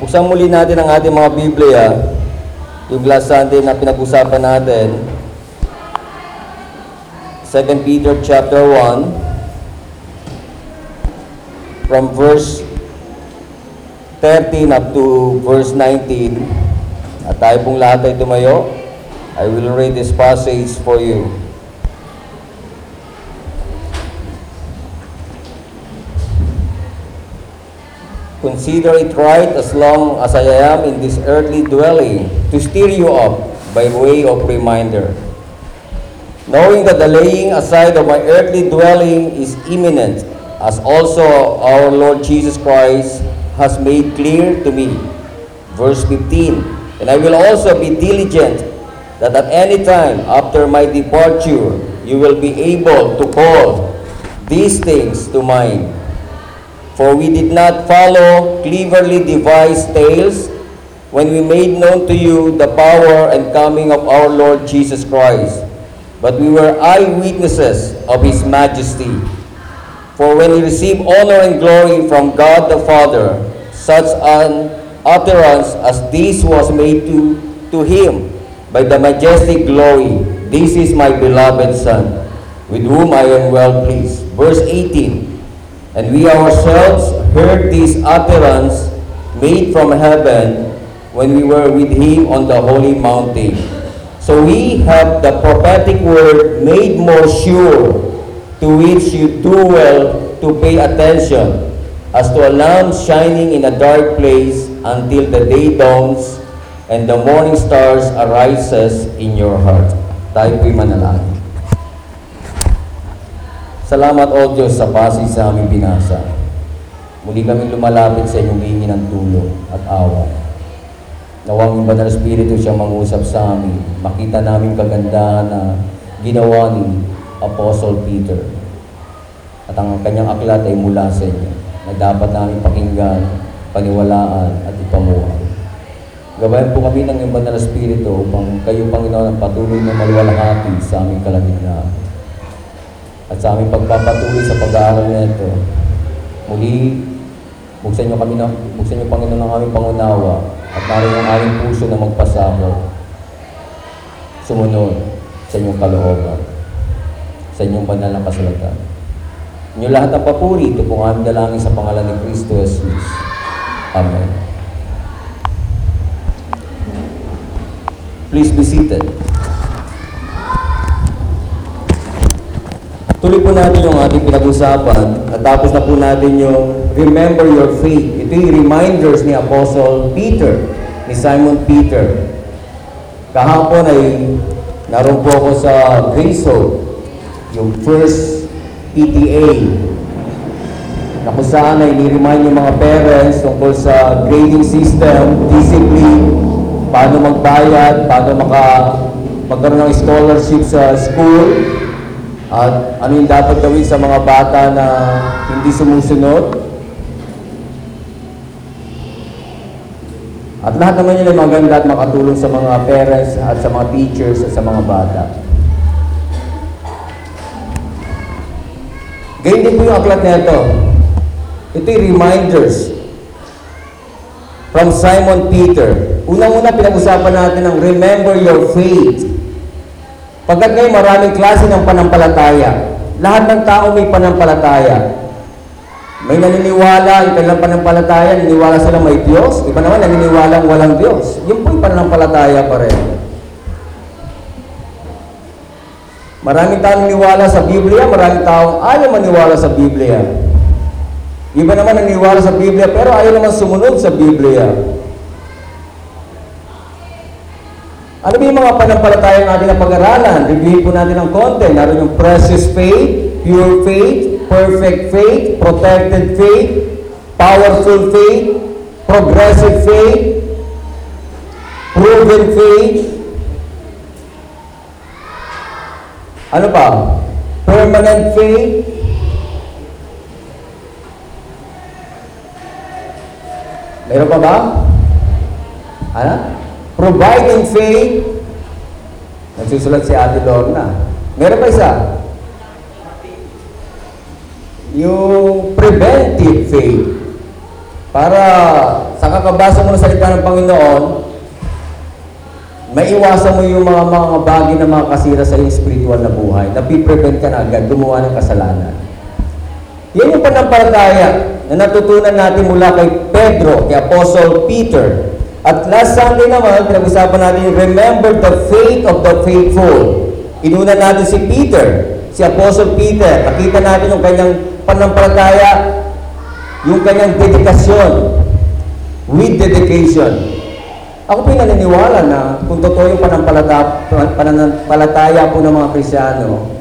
Buksan muli natin ang ating mga Biblia, yung last Sunday na pinag-usapan natin. 2 Peter chapter 1 from verse 13 up to verse 19. At tayo pong lahat ay tumayo. I will read this passage for you. Consider it right as long as I am in this earthly dwelling to stir you up by way of reminder. Knowing that the laying aside of my earthly dwelling is imminent, as also our Lord Jesus Christ has made clear to me. Verse 15, And I will also be diligent that at any time after my departure you will be able to call these things to mind. For we did not follow cleverly devised tales when we made known to you the power and coming of our Lord Jesus Christ, but we were eyewitnesses of his majesty. For when he received honor and glory from God the Father, such an utterance as this was made to, to him by the majestic glory, This is my beloved Son, with whom I am well pleased. Verse 18, And we ourselves heard this utterance made from heaven when we were with him on the holy mountain. So we have the prophetic word made more sure, to which you do well to pay attention, as to a lamp shining in a dark place until the day dawns and the morning stars arises in your heart. Tayo po'y manalangin. Salamat o Diyos sa passage sa aming binasa. Muli kaming lumalapit sa inyong hihingi ng tulong at awa. Nawang Banal Espiritu siyang mangusap sa amin. Makita namin kagandahan na ginawa ni Apostle Peter. At ang kanyang aklat ay mula sa inyo na dapat namin pakinggan, paniwalaan at ipamuhay. Gabayan po kami ng Banal Espiritu upang kayo, Panginoon, ang patuloy na maluwalhati sa aming kalagitnaan at sa aming pagpapatuloy sa pag-aaral nito. Muli, buksan niyo kami ng, buksan niyo Panginoon ng aming pangunawa at naroon ang aming puso na magpasakot. Sumunod sa inyong kalooban, sa inyong banal na kasulatan. Inyo lahat ang papuri, ito pong aming dalangin sa pangalan ni Kristo Jesus. Amen. Please be seated. Tuloy po natin yung ating pinag-usapan. Natapos na po natin yung Remember Your Faith. Ito yung reminders ni Apostle Peter, ni Simon Peter. Kahapon ay naroon po ako sa Grace yung first PTA, na kung saan ay ni-remind yung mga parents tungkol sa grading system, discipline, paano magbayad, paano maka magkaroon ng scholarship sa school, at ano yung dapat gawin sa mga bata na hindi sumusunod? At lahat naman yun ay maganda at makatulong sa mga parents at sa mga teachers at sa mga bata. Ganyan din po yung aklat na ito. Ito yung reminders from Simon Peter. Unang-una pinag-usapan natin ang remember your faith. Pagkat ngayon maraming klase ng panampalataya. Lahat ng tao may panampalataya. May naniniwala, yung kanilang panampalataya, naniniwala sila may Diyos. Iba naman naniniwala walang Diyos. Yun po yung panampalataya pa rin. Maraming tao naniniwala sa Biblia, maraming tao ayaw maniwala sa Biblia. Iba naman naniniwala sa Biblia, pero ayaw naman sumunod sa Biblia. Ano ba yung mga panampalataya natin na pag-aralan? Reviewin po natin ng konti. Naroon yung precious faith, pure faith, perfect faith, protected faith, powerful faith, progressive faith, proven faith. Ano pa? Permanent faith. Meron pa ba? Ano? Providing faith. Nagsusulat si Ate Lorna. Meron pa isa? Yung preventive faith. Para sa kakakabasa mo ng salita ng Panginoon, maiwasan mo yung mga mga bagay na mga kasira sa iyong spiritual na buhay. Napiprevent ka na agad gumawa ng kasalanan. Yan yung panampalataya na natutunan natin mula kay Pedro, kay Apostle Peter. At last Sunday naman, pinag-usapan natin, remember the faith of the faithful. Inuna natin si Peter, si Apostle Peter. Nakita natin yung kanyang panampalataya, yung kanyang dedikasyon, with dedication. Ako po naniniwala na kung totoo yung panampalataya, pananampalataya po ng mga Krisyano,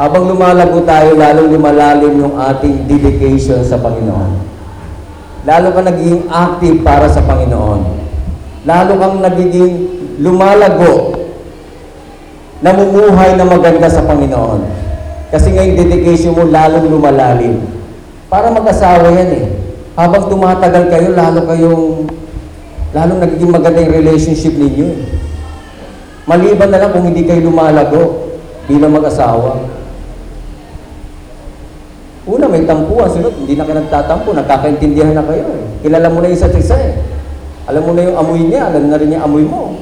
habang lumalago tayo, lalong lumalalim yung ating dedication sa Panginoon. Lalo ka nagiging active para sa Panginoon. Lalo kang nagiging lumalago, namumuhay na maganda sa Panginoon. Kasi nga yung dedication mo lalong lumalalim. Para mag-asawa yan eh. Habang tumatagal kayo, lalo kayong, lalong nagiging maganda yung relationship ninyo eh. Maliban na lang kung hindi kayo lumalago bilang mag-asawa. Una, may tampuan. Sunod, hindi na kayo nagtatampo. Nagkakaintindihan na kayo eh. Kilala mo na isa't isa eh. Alam mo na yung amoy niya. Alam na rin yung amoy mo.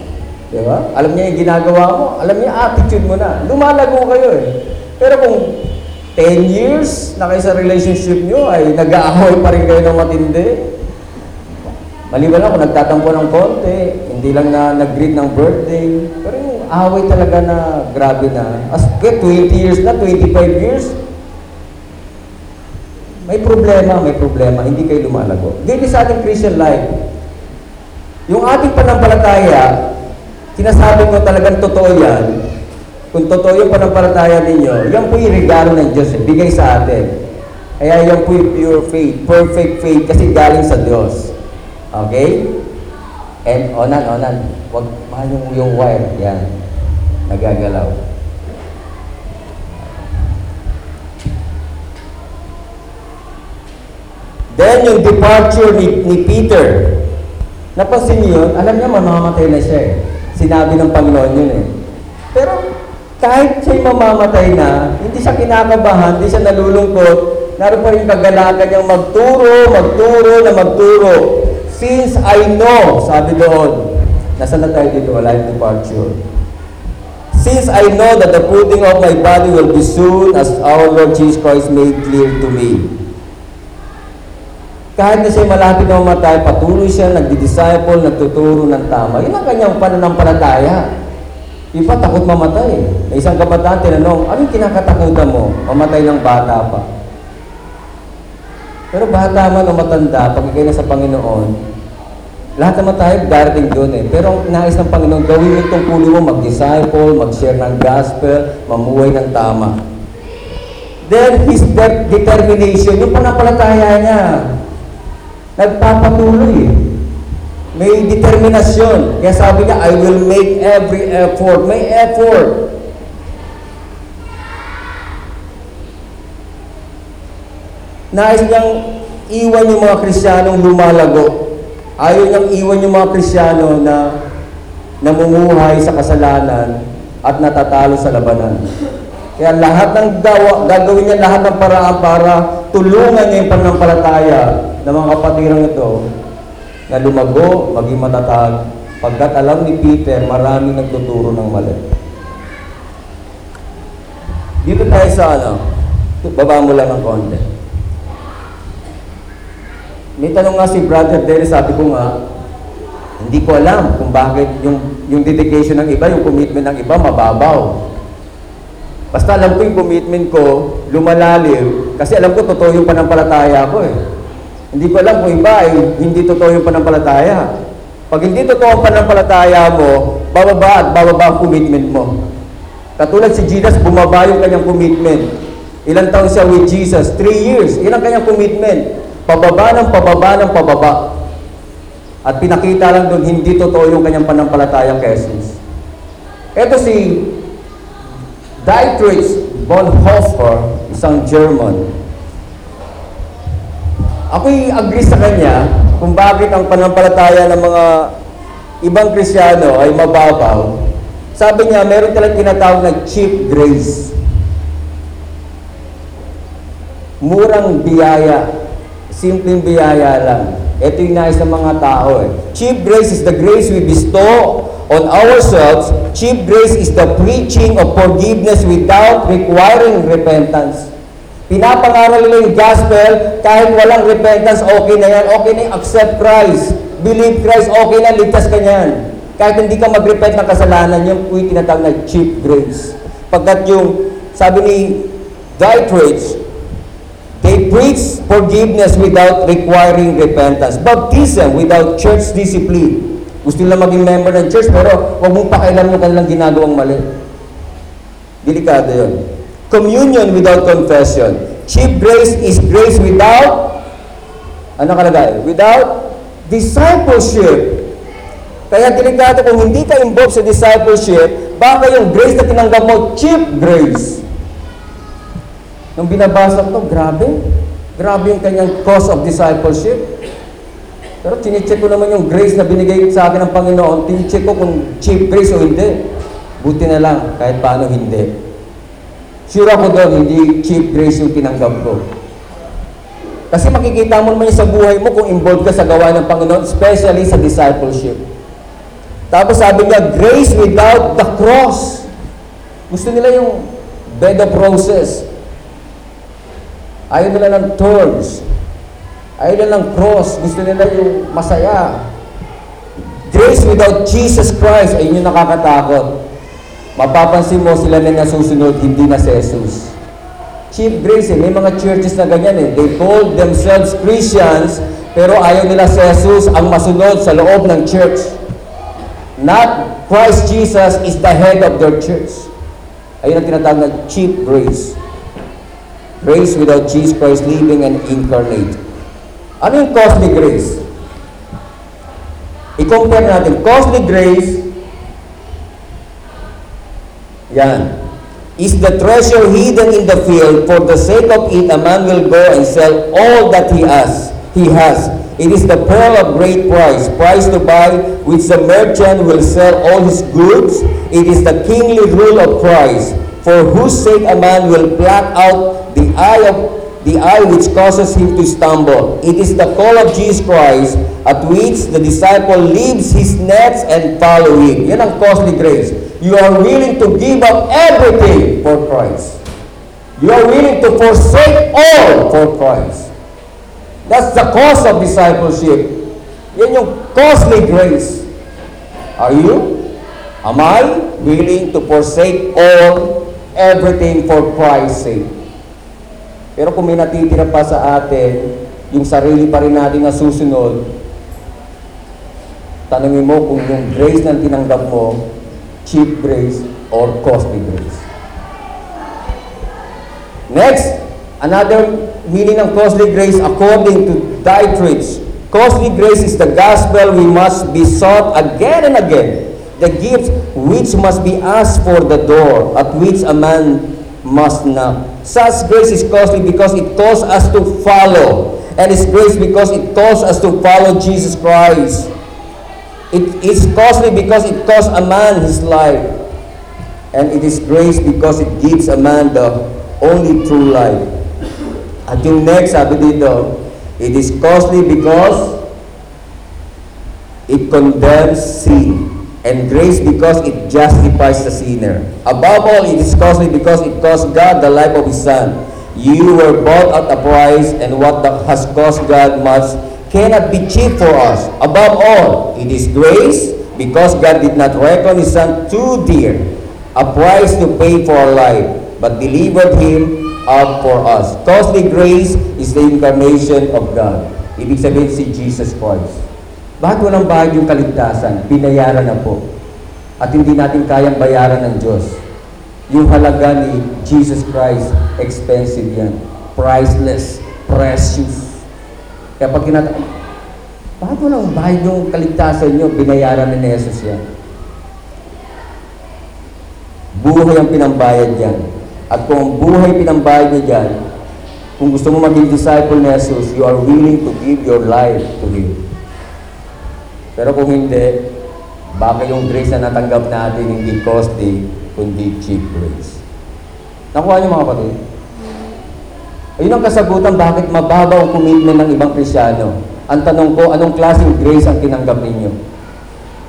Di ba? Alam niya yung ginagawa mo. Alam niya yung attitude mo na. Lumalago kayo eh. Pero kung 10 years na kayo sa relationship nyo ay nag-aahoy pa rin kayo ng matindi. Maliban lang kung nagtatampo ng konti, hindi lang na nag-greet ng birthday. Pero yung away talaga na grabe na. As 20 years na, 25 years, may problema, may problema, hindi kayo lumalago. Ganyan sa ating Christian life. Yung ating panampalataya, sinasabi ko talagang totoo yan. Kung totoo yung panampalataya ninyo, yan po yung regalo ng Diyos, bigay sa atin. Kaya yan po yung pure faith, perfect faith, kasi galing sa Diyos. Okay? And onan, onan. Huwag mahal yung, yung wire. Yan. Nagagalaw. Then, yung departure ni, ni Peter. Napansin niyo yun? Alam niya, mamamatay na siya eh. Sinabi ng Panginoon yun eh. Pero, kahit siya'y mamamatay na, hindi siya kinakabahan, hindi siya nalulungkot, naroon pa rin kagalakan niyang magturo, magturo, na magturo. Since I know, sabi doon, nasa na tayo dito, wala yung departure. Since I know that the putting of my body will be soon as our Lord Jesus Christ made clear to me. Kahit na siya malapit na mamatay, patuloy siya, nagdi-disciple, nagtuturo ng tama. Yun ang kanyang pananampalataya. Iba takot mamatay. May isang kabataan tinanong, anong kinakatakutan mo? Mamatay ng bata pa. Pero bata man o matanda, pag na sa Panginoon, lahat naman tayo darating doon eh. Pero ang nais ng Panginoon, gawin mo itong pulo mo, mag-disciple, mag-share ng gospel, mamuhay ng tama. Then, his de- determination, yung panampalataya niya, nagpapatuloy eh. May determinasyon. Kaya sabi niya, I will make every effort. May effort. Nais niyang iwan yung mga Kristiyanong lumalago. Ayaw niyang iwan yung mga Krisyano na namumuhay sa kasalanan at natatalo sa labanan. Kaya lahat ng gawa, gagawin niya lahat ng paraan para tulungan niya yung pananampalataya ng mga kapatirang ito na lumago, maging matatag. Pagkat alam ni Peter, maraming nagtuturo ng mali. Dito tayo sa ano, baba mo lang ng konti. May tanong nga si Brother Dennis, sabi ko nga, hindi ko alam kung bakit yung, yung dedication ng iba, yung commitment ng iba, mababaw. Basta alam ko yung commitment ko, lumalalim, kasi alam ko totoo yung panampalataya ko eh. Hindi ko alam kung iba ay hindi totoo yung panampalataya. Pag hindi totoo ang panampalataya mo, bababa at bababa ang commitment mo. Katulad si Jesus, bumaba yung kanyang commitment. Ilang taon siya with Jesus? Three years. Ilang kanyang commitment? Pababa ng pababa ng pababa. At pinakita lang doon, hindi totoo yung kanyang panampalatayang kay Jesus. Ito si Dietrich Bonhoeffer, isang German. Ako'y agree sa kanya kung bakit ang panampalataya ng mga ibang Krisyano ay mababaw. Sabi niya, meron talagang tinatawag na cheap grace. Murang biyaya. Simpleng biyaya lang. Ito yung nais ng mga tao eh. Cheap grace is the grace we bestow on ourselves. Cheap grace is the preaching of forgiveness without requiring repentance. Pinapangaral nila yung gospel, kahit walang repentance, okay na yan. Okay na accept Christ. Believe Christ, okay na, ligtas ka niyan. Kahit hindi ka mag-repent ng kasalanan, yung yung tinatawag na cheap grace. Pagkat yung, sabi ni Dietrich, They preach forgiveness without requiring repentance. Baptism without church discipline. Gusto nila maging member ng church, pero huwag mong pakailan mo kanilang ginagawang mali. Delikado yun. Communion without confession. Cheap grace is grace without, ano kalagay? Without discipleship. Kaya delikado kung hindi ka involved sa discipleship, baka yung grace na tinanggap mo, cheap grace. Nung binabasa ko grabe. Grabe yung kanyang cause of discipleship. Pero tinicheck ko naman yung grace na binigay sa akin ng Panginoon. Tinicheck ko kung cheap grace o hindi. Buti na lang, kahit paano hindi. Sure ako doon, hindi cheap grace yung tinanggap ko. Kasi makikita mo naman sa buhay mo kung involved ka sa gawa ng Panginoon, especially sa discipleship. Tapos sabi niya, grace without the cross. Gusto nila yung bed of roses. Ayaw nila ng thorns. Ayaw nila ng cross. Gusto nila yung masaya. Grace without Jesus Christ, ayun yung nakakatakot. Mapapansin mo sila na nasusunod, hindi na si Jesus. Cheap grace eh. May mga churches na ganyan eh. They call themselves Christians, pero ayaw nila si Jesus ang masunod sa loob ng church. Not Christ Jesus is the head of their church. Ayun ang tinatawag na cheap grace. Grace without Jesus Christ living and incarnate. Ano yung costly grace? I-compare natin. Costly grace, yan, is the treasure hidden in the field. For the sake of it, a man will go and sell all that he has. He has. It is the pearl of great price, price to buy, which the merchant will sell all his goods. It is the kingly rule of Christ, for whose sake a man will pluck out the eye of the eye which causes him to stumble. It is the call of Jesus Christ, at which the disciple leaves his nets and follow him. Yan ang costly grace. You are willing to give up everything for Christ. You are willing to forsake all for Christ. That's the cost of discipleship. Yan yung costly grace. Are you? Am I willing to forsake all, everything for Christ's sake? Pero kung may natitira pa sa atin, yung sarili pa rin natin na susunod, tanongin mo kung yung grace na tinanggap mo, cheap grace or costly grace. Next, another meaning ng costly grace according to Dietrich. Costly grace is the gospel we must be sought again and again. The gift which must be asked for the door at which a man must knock. Such grace is costly because it calls us to follow. And it's grace because it calls us to follow Jesus Christ. It is costly because it costs a man his life. And it is grace because it gives a man the only true life. Yung next, sabi it is costly because it condemns sin. And grace because it justifies the sinner. Above all, it is costly because it cost God the life of His Son. You were bought at a price, and what has cost God much cannot be cheap for us. Above all, it is grace because God did not reckon His Son too dear, a price to pay for our life, but delivered Him up for us. Costly grace is the incarnation of God. Ibig sabihin si Jesus Christ. Bakit walang bayad yung kaligtasan? Binayaran na po. At hindi natin kayang bayaran ng Diyos. Yung halaga ni Jesus Christ, expensive yan. Priceless, precious. Kaya pag kinata... Bakit walang bayad yung kaligtasan nyo? Binayaran ni Jesus yan. Buhay ang pinambayad yan. At kung buhay pinambayad niya dyan, kung gusto mo maging disciple ni Jesus, you are willing to give your life to Him. Pero kung hindi, baka yung grace na natanggap natin hindi costly, kundi cheap grace. Nakuha niyo mga kapatid? Ayun ang kasagutan bakit mababaw ang commitment ng ibang Krisyano. Ang tanong ko, anong klaseng grace ang tinanggap ninyo?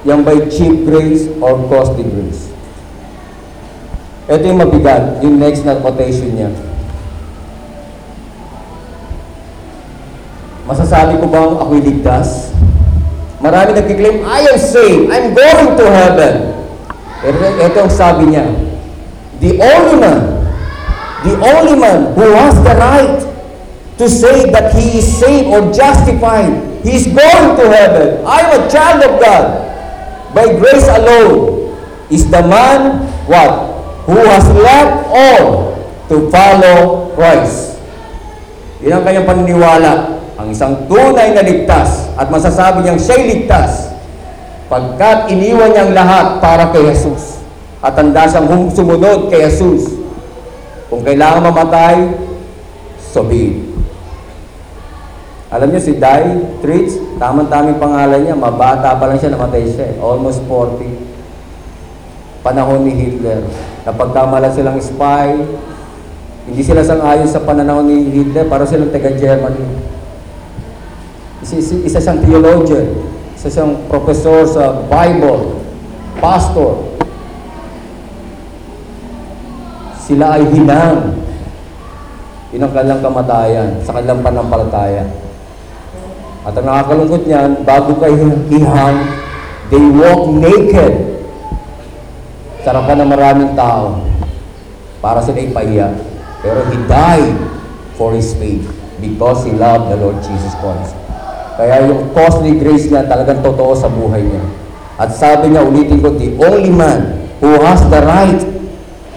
Yan by cheap grace or costly grace? Ito yung mabigat, yung next na quotation niya. Masasabi ko bang ako'y ligtas? Marami nagkiklaim, I am saved, I'm going to heaven. Pero ito ang sabi niya, the only man, the only man who has the right to say that he is saved or justified, he is going to heaven. I am a child of God. By grace alone is the man, what? Who has left all to follow Christ. Yan ang kanyang paniniwala. Ang isang tunay na ligtas at masasabi niyang siya'y ligtas pagkat iniwan niyang lahat para kay Jesus at handa siyang sumunod kay Jesus. Kung kailangan mamatay, so be it. Alam niyo si Dai Tritz, tamang-taming pangalan niya, mabata pa lang siya, namatay siya, eh. almost 40. Panahon ni Hitler. Napagkamalan silang spy, hindi sila sang-ayon sa pananaw ni Hitler, para silang taga-Germany. Isa, siyang theologian, isa siyang professor sa Bible, pastor. Sila ay hinang. Yun ang kanilang kamatayan sa kanilang panampalataya. At ang nakakalungkot niyan, bago kayo ihang, they walk naked sa harapan ng maraming tao para sila ipahiya. Pero he died for his faith because he loved the Lord Jesus Christ. Kaya yung costly grace niya talagang totoo sa buhay niya. At sabi niya, ulitin ko, the only man who has the right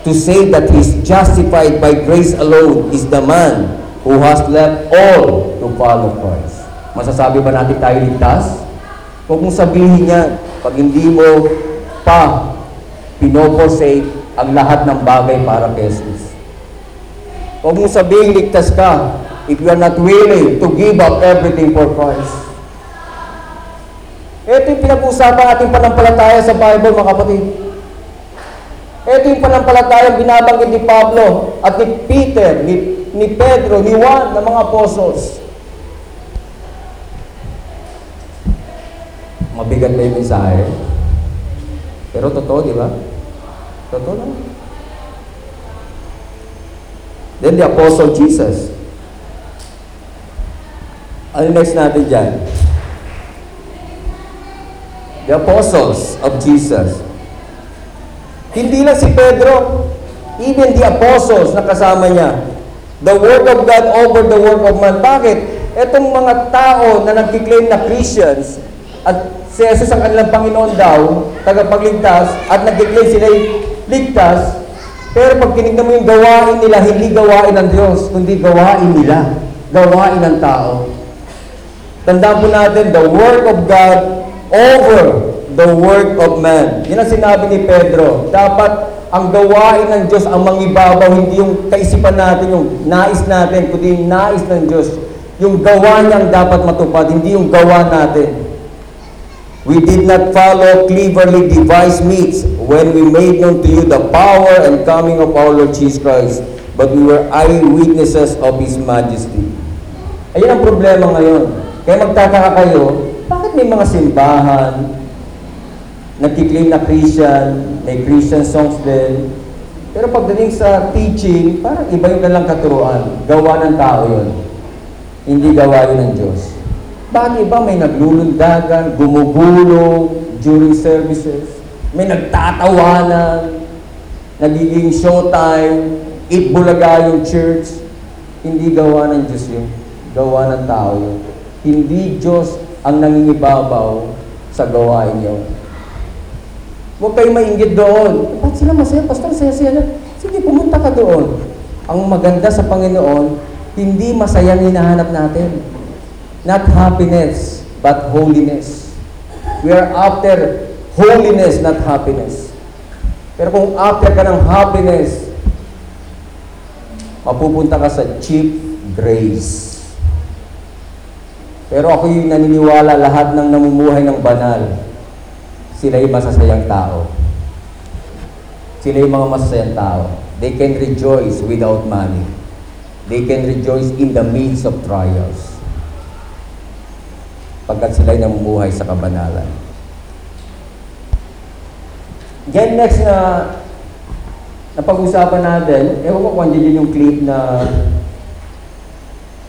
to say that he is justified by grace alone is the man who has left all to follow Christ. Masasabi ba natin tayo ligtas? Huwag mong sabihin niya, pag hindi mo pa pinoposate ang lahat ng bagay para kay Jesus. Huwag mong sabihin ligtas ka if you are not willing to give up everything for Christ. Ito yung pinag-uusapan ating panampalataya sa Bible, mga kapatid. Ito yung panampalatayang binabanggit ni Pablo at ni Peter, ni, ni Pedro, ni Juan, ng mga apostles. Mabigat ba yung mensahe? Pero totoo, di ba? Totoo lang. Then the Apostle Jesus. Ano next natin dyan? The Apostles of Jesus. Hindi lang si Pedro, even the Apostles na kasama niya. The Word of God over the Word of man. Bakit? Etong mga tao na nagkiklaim na Christians at si Jesus ang kanilang Panginoon daw, tagapagligtas, at nagkiklaim sila ligtas, pero pag tinignan mo yung gawain nila, hindi gawain ng Diyos, kundi gawain nila. Gawain ng tao. Tandaan po natin, the work of God over the work of man. Yan ang sinabi ni Pedro. Dapat ang gawain ng Diyos ang mangibabaw, hindi yung kaisipan natin, yung nais natin, kundi yung nais ng Diyos. Yung gawa niyang dapat matupad, hindi yung gawa natin. We did not follow cleverly devised means when we made known to you the power and coming of our Lord Jesus Christ, but we were eyewitnesses of His majesty. Ayun ang problema ngayon. Kaya magtataka kayo, bakit may mga simbahan, nagkiklaim na Christian, may Christian songs din, pero pagdating sa teaching, parang iba yung kanilang katuruan. Gawa ng tao yun. Hindi gawa yun ng Diyos. Bakit iba may naglulundagan, gumugulong during services, may nagtatawanan, nagiging showtime, itbulaga yung church. Hindi gawa ng Diyos yun. Gawa ng tao yun. Hindi Diyos ang nangingibabaw sa gawain yun. Huwag kayong mainggit doon. Ba't sila masaya? Pastor, saya-saya na. Sige, pumunta ka doon. Ang maganda sa Panginoon, hindi masaya ang hinahanap natin. Not happiness, but holiness. We are after holiness, not happiness. Pero kung after ka ng happiness, mapupunta ka sa cheap grace. Pero ako yung naniniwala lahat ng namumuhay ng banal, sila yung masasayang tao. Sila yung mga masasayang tao. They can rejoice without money. They can rejoice in the midst of trials. pagkat sila'y namumuhay sa kabanalan. Yan next na napag-usapan natin, ewan ko kung andyan yung clip na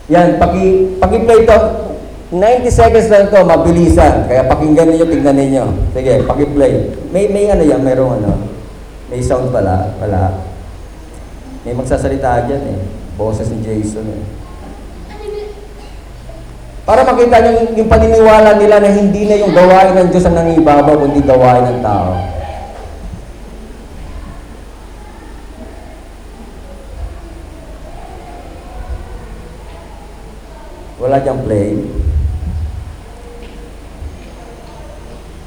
yan, paki, paki-play to. 90 seconds lang to, mabilisan. Kaya pakinggan niyo, tignan niyo. Sige, paki-play. May, may ano yan, mayroong ano. May sound pala, pala. May magsasalita dyan eh. Boses ni Jason eh. Para makita niyo yung, yung paniniwala nila na hindi na yung gawain ng Diyos ang nangibabaw, kundi gawain ng tao. Wala diyang play.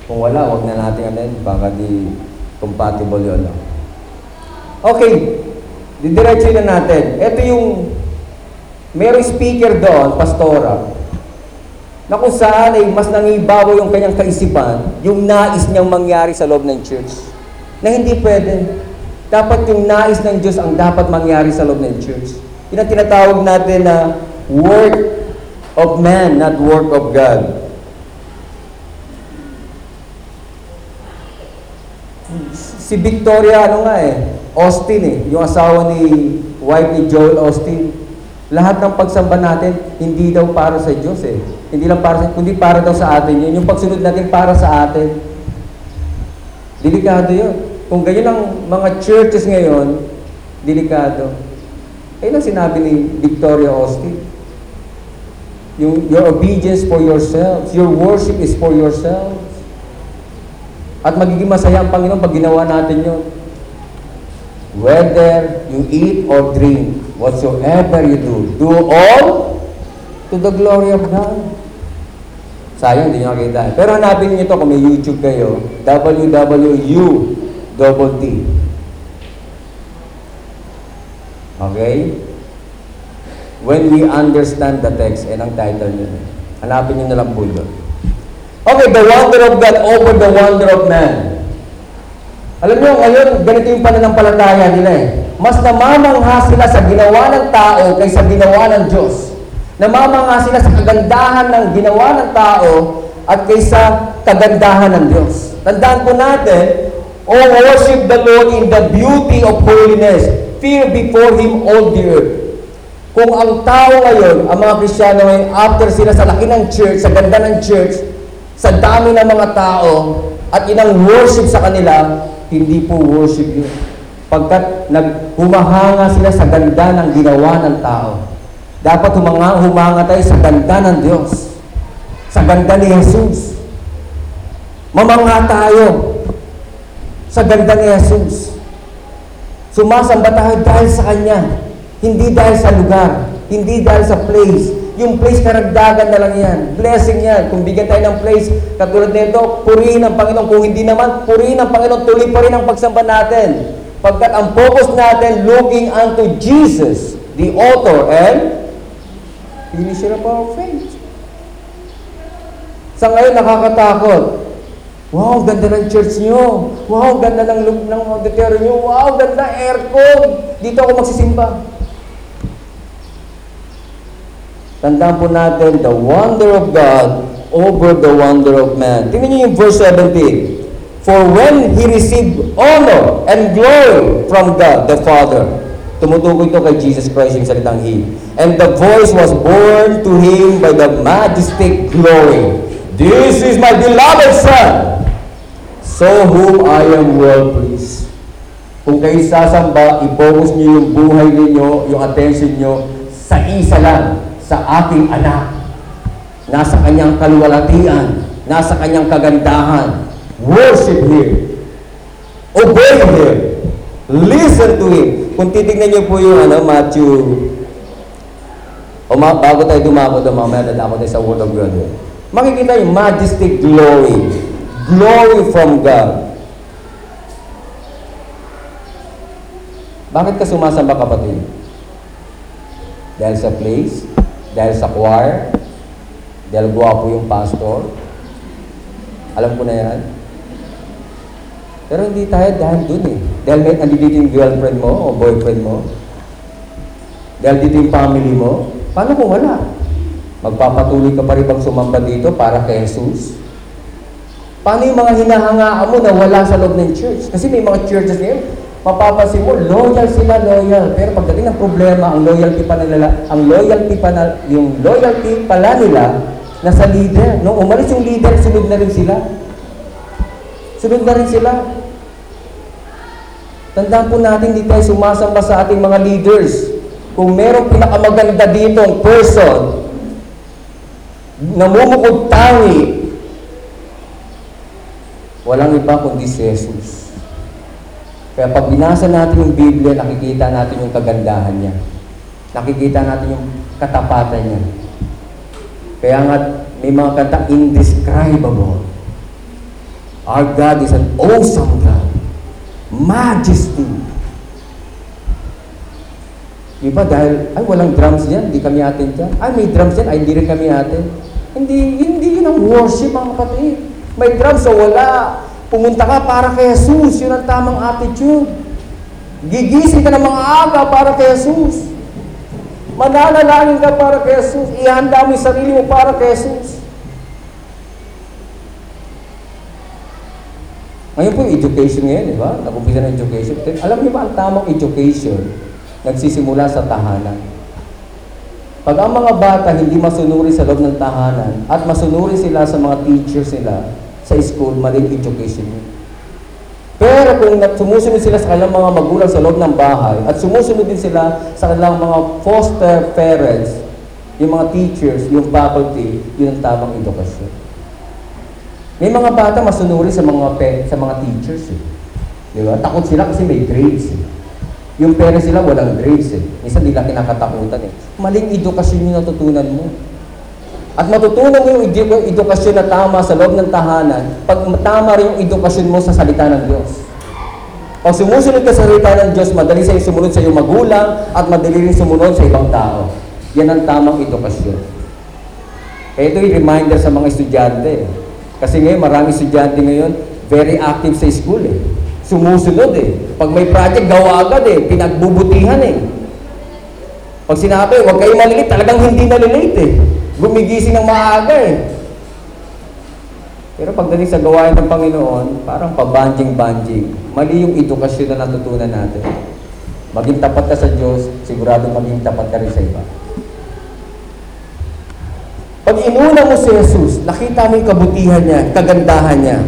Kung wala, wag na natin ano baka di compatible yun. Okay, didiretso na natin. Ito yung, merong speaker doon, pastora, na kung saan ay mas nangibabaw yung kanyang kaisipan, yung nais niyang mangyari sa loob ng church. Na hindi pwede. Dapat yung nais ng Diyos ang dapat mangyari sa loob ng church. Yun ang tinatawag natin na work of man, not work of God. Si Victoria, ano nga eh, Austin eh, yung asawa ni, wife ni Joel Austin. Lahat ng pagsamba natin, hindi daw para sa Diyos eh. Hindi lang para sa, kundi para daw sa atin yun. Yung pagsunod natin para sa atin. Delikado yun. Kung ganyan ang mga churches ngayon, delikado. Ayun ang sinabi ni Victoria Austin. Yung, your obedience for yourselves. Your worship is for yourselves. At magiging masaya ang Panginoon pag ginawa natin yun. Whether you eat or drink, whatsoever you do, do all to the glory of God. Sayang, hindi nyo nakita. Pero hanapin niyo to kung may YouTube kayo. WWU. Okay? When we understand the text, yan ang title niyo. Hanapin niyo na lang po. Okay, the wonder of God over the wonder of man. Alam niyo, ngayon, ganito yung pananampalataya nila eh. Mas namamangha sila sa ginawa ng tao kaysa ginawa ng Diyos. Namamangha sila sa kagandahan ng ginawa ng tao at kaysa kagandahan ng Diyos. Tandaan po natin, O worship the Lord in the beauty of holiness. Fear before Him all the earth. Kung ang tao ngayon, ang mga Kristiyano ngayon, after sila sa laki ng church, sa ganda ng church, sa dami ng mga tao, at inang worship sa kanila, hindi po worship yun. Pagkat naghumahanga sila sa ganda ng ginawa ng tao. Dapat humanga, humanga tayo sa ganda ng Diyos. Sa ganda ni Jesus. Mamanga tayo sa ganda ni Jesus. Sumasamba tayo dahil sa Kanya. Hindi dahil sa lugar. Hindi dahil sa place. Yung place karagdagan na lang yan. Blessing yan. Kung bigyan tayo ng place, katulad nito, purihin ang Panginoon. Kung hindi naman, purihin ang Panginoon. Tuloy pa rin ang pagsamba natin. Pagkat ang focus natin, looking unto Jesus, the author and finisher of our faith. Sa ngayon, nakakatakot. Wow, ganda ng church nyo. Wow, ganda ng, ng auditorium nyo. Wow, ganda aircon. Dito ako magsisimba. Tandaan po natin the wonder of God over the wonder of man. Tingnan niyo yung verse 17. For when he received honor and glory from God the Father, tumutukoy ito kay Jesus Christ yung salitang He. And the voice was borne to him by the majestic glory. This is my beloved Son, so whom I am well pleased. Kung kayo sasamba, i-focus niyo yung buhay ninyo, yung attention niyo sa isa lang, sa ating anak. Nasa kanyang kaluwalhatian, nasa kanyang kagandahan. Worship Him. Obey Him. Listen to Him. Kung titignan niyo po yung ano, Matthew, o ma- bago tayo dumako doon, mamaya dadako tayo sa Word of God. Makikita yung majestic glory. Glory from God. Bakit ka sumasamba kapatid? Dahil sa place? Dahil sa choir? Dahil gwapo yung pastor? Alam ko na yan. Pero hindi tayo dahil dun eh. Dahil may andito yung girlfriend mo o boyfriend mo. Dahil dito yung family mo. Paano kung wala? Magpapatuloy ka pa rin bang sumamba dito para kay Jesus? Paano yung mga hinahangaan mo na wala sa loob ng church? Kasi may mga churches ngayon, mapapansin mo, loyal sila, loyal. Pero pagdating ng problema, ang loyalty pa nila, ang loyalty pa na, yung loyalty pala nila, nasa leader. Nung umalis yung leader, sunod na rin sila. Sunod na rin sila. Tandaan po natin, hindi tayo sumasamba sa ating mga leaders. Kung merong pinakamaganda ditong person, namumukod tangi, walang iba kundi si Jesus. Kaya pag binasa natin yung Biblia, nakikita natin yung kagandahan niya. Nakikita natin yung katapatan niya. Kaya nga, may mga kanta, indescribable. Our God is an awesome God. Majesty. Iba dahil, ay walang drums dyan, hindi kami atin dyan. Ay may drums dyan, ay hindi rin kami atin. Hindi, hindi yun ang worship mga kapatid. May drums o wala. Pumunta ka para kay Jesus, yun ang tamang attitude. Gigising ka ng mga aga para kay Jesus. Mananalangin ka para kay Jesus. Ihanda mo yung sarili mo para kay Jesus. Ngayon po, education ngayon, di ba? Nakumpisa ng education. Alam niyo ba ang tamang education nagsisimula sa tahanan? Pag ang mga bata hindi masunuri sa loob ng tahanan at masunuri sila sa mga teachers nila sa school, maling education yun. Pero kung sumusunod sila sa kanilang mga magulang sa loob ng bahay at sumusunod din sila sa kanilang mga foster parents, yung mga teachers, yung faculty, yun ang tamang edukasyon. May mga bata masunuri sa mga pe, sa mga teachers eh. Di ba? Takot sila kasi may grades eh. Yung parents sila walang grades eh. Minsan nila kinakatakutan eh. Maling edukasyon yung natutunan mo. At matutunan mo yung edu- edukasyon na tama sa loob ng tahanan pag tama rin yung edukasyon mo sa salita ng Diyos. Pag sumusunod ka sa salita ng Diyos, madali sa'yo sumunod sa iyong magulang at madali rin sumunod sa ibang tao. Yan ang tamang edukasyon. Kaya ito yung reminder sa mga estudyante. eh. Kasi ngayon, marami estudyante ngayon, very active sa school eh. Sumusunod eh. Pag may project, gawa agad eh. Pinagbubutihan eh. Pag sinabi, huwag kayo malilate, talagang hindi nalilate eh. Gumigising ng maaga eh. Pero pagdating sa gawain ng Panginoon, parang pabanjing-banjing. Mali yung edukasyon na natutunan natin. Maging tapat ka sa Diyos, sigurado maging tapat ka rin sa iba. Pag inuna mo si Jesus, nakita mo yung kabutihan niya, kagandahan niya.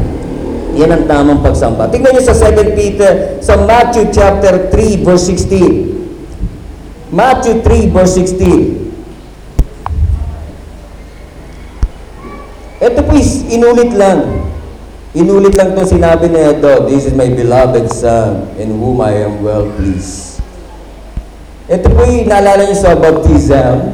Yan ang tamang pagsamba. Tingnan niyo sa 2 Peter, sa Matthew chapter 3, verse 16. Matthew 3, verse 16. Ito po is inulit lang. Inulit lang itong sinabi ni Edo, This is my beloved son, in whom I am well pleased. Ito po yung naalala niyo sa baptism,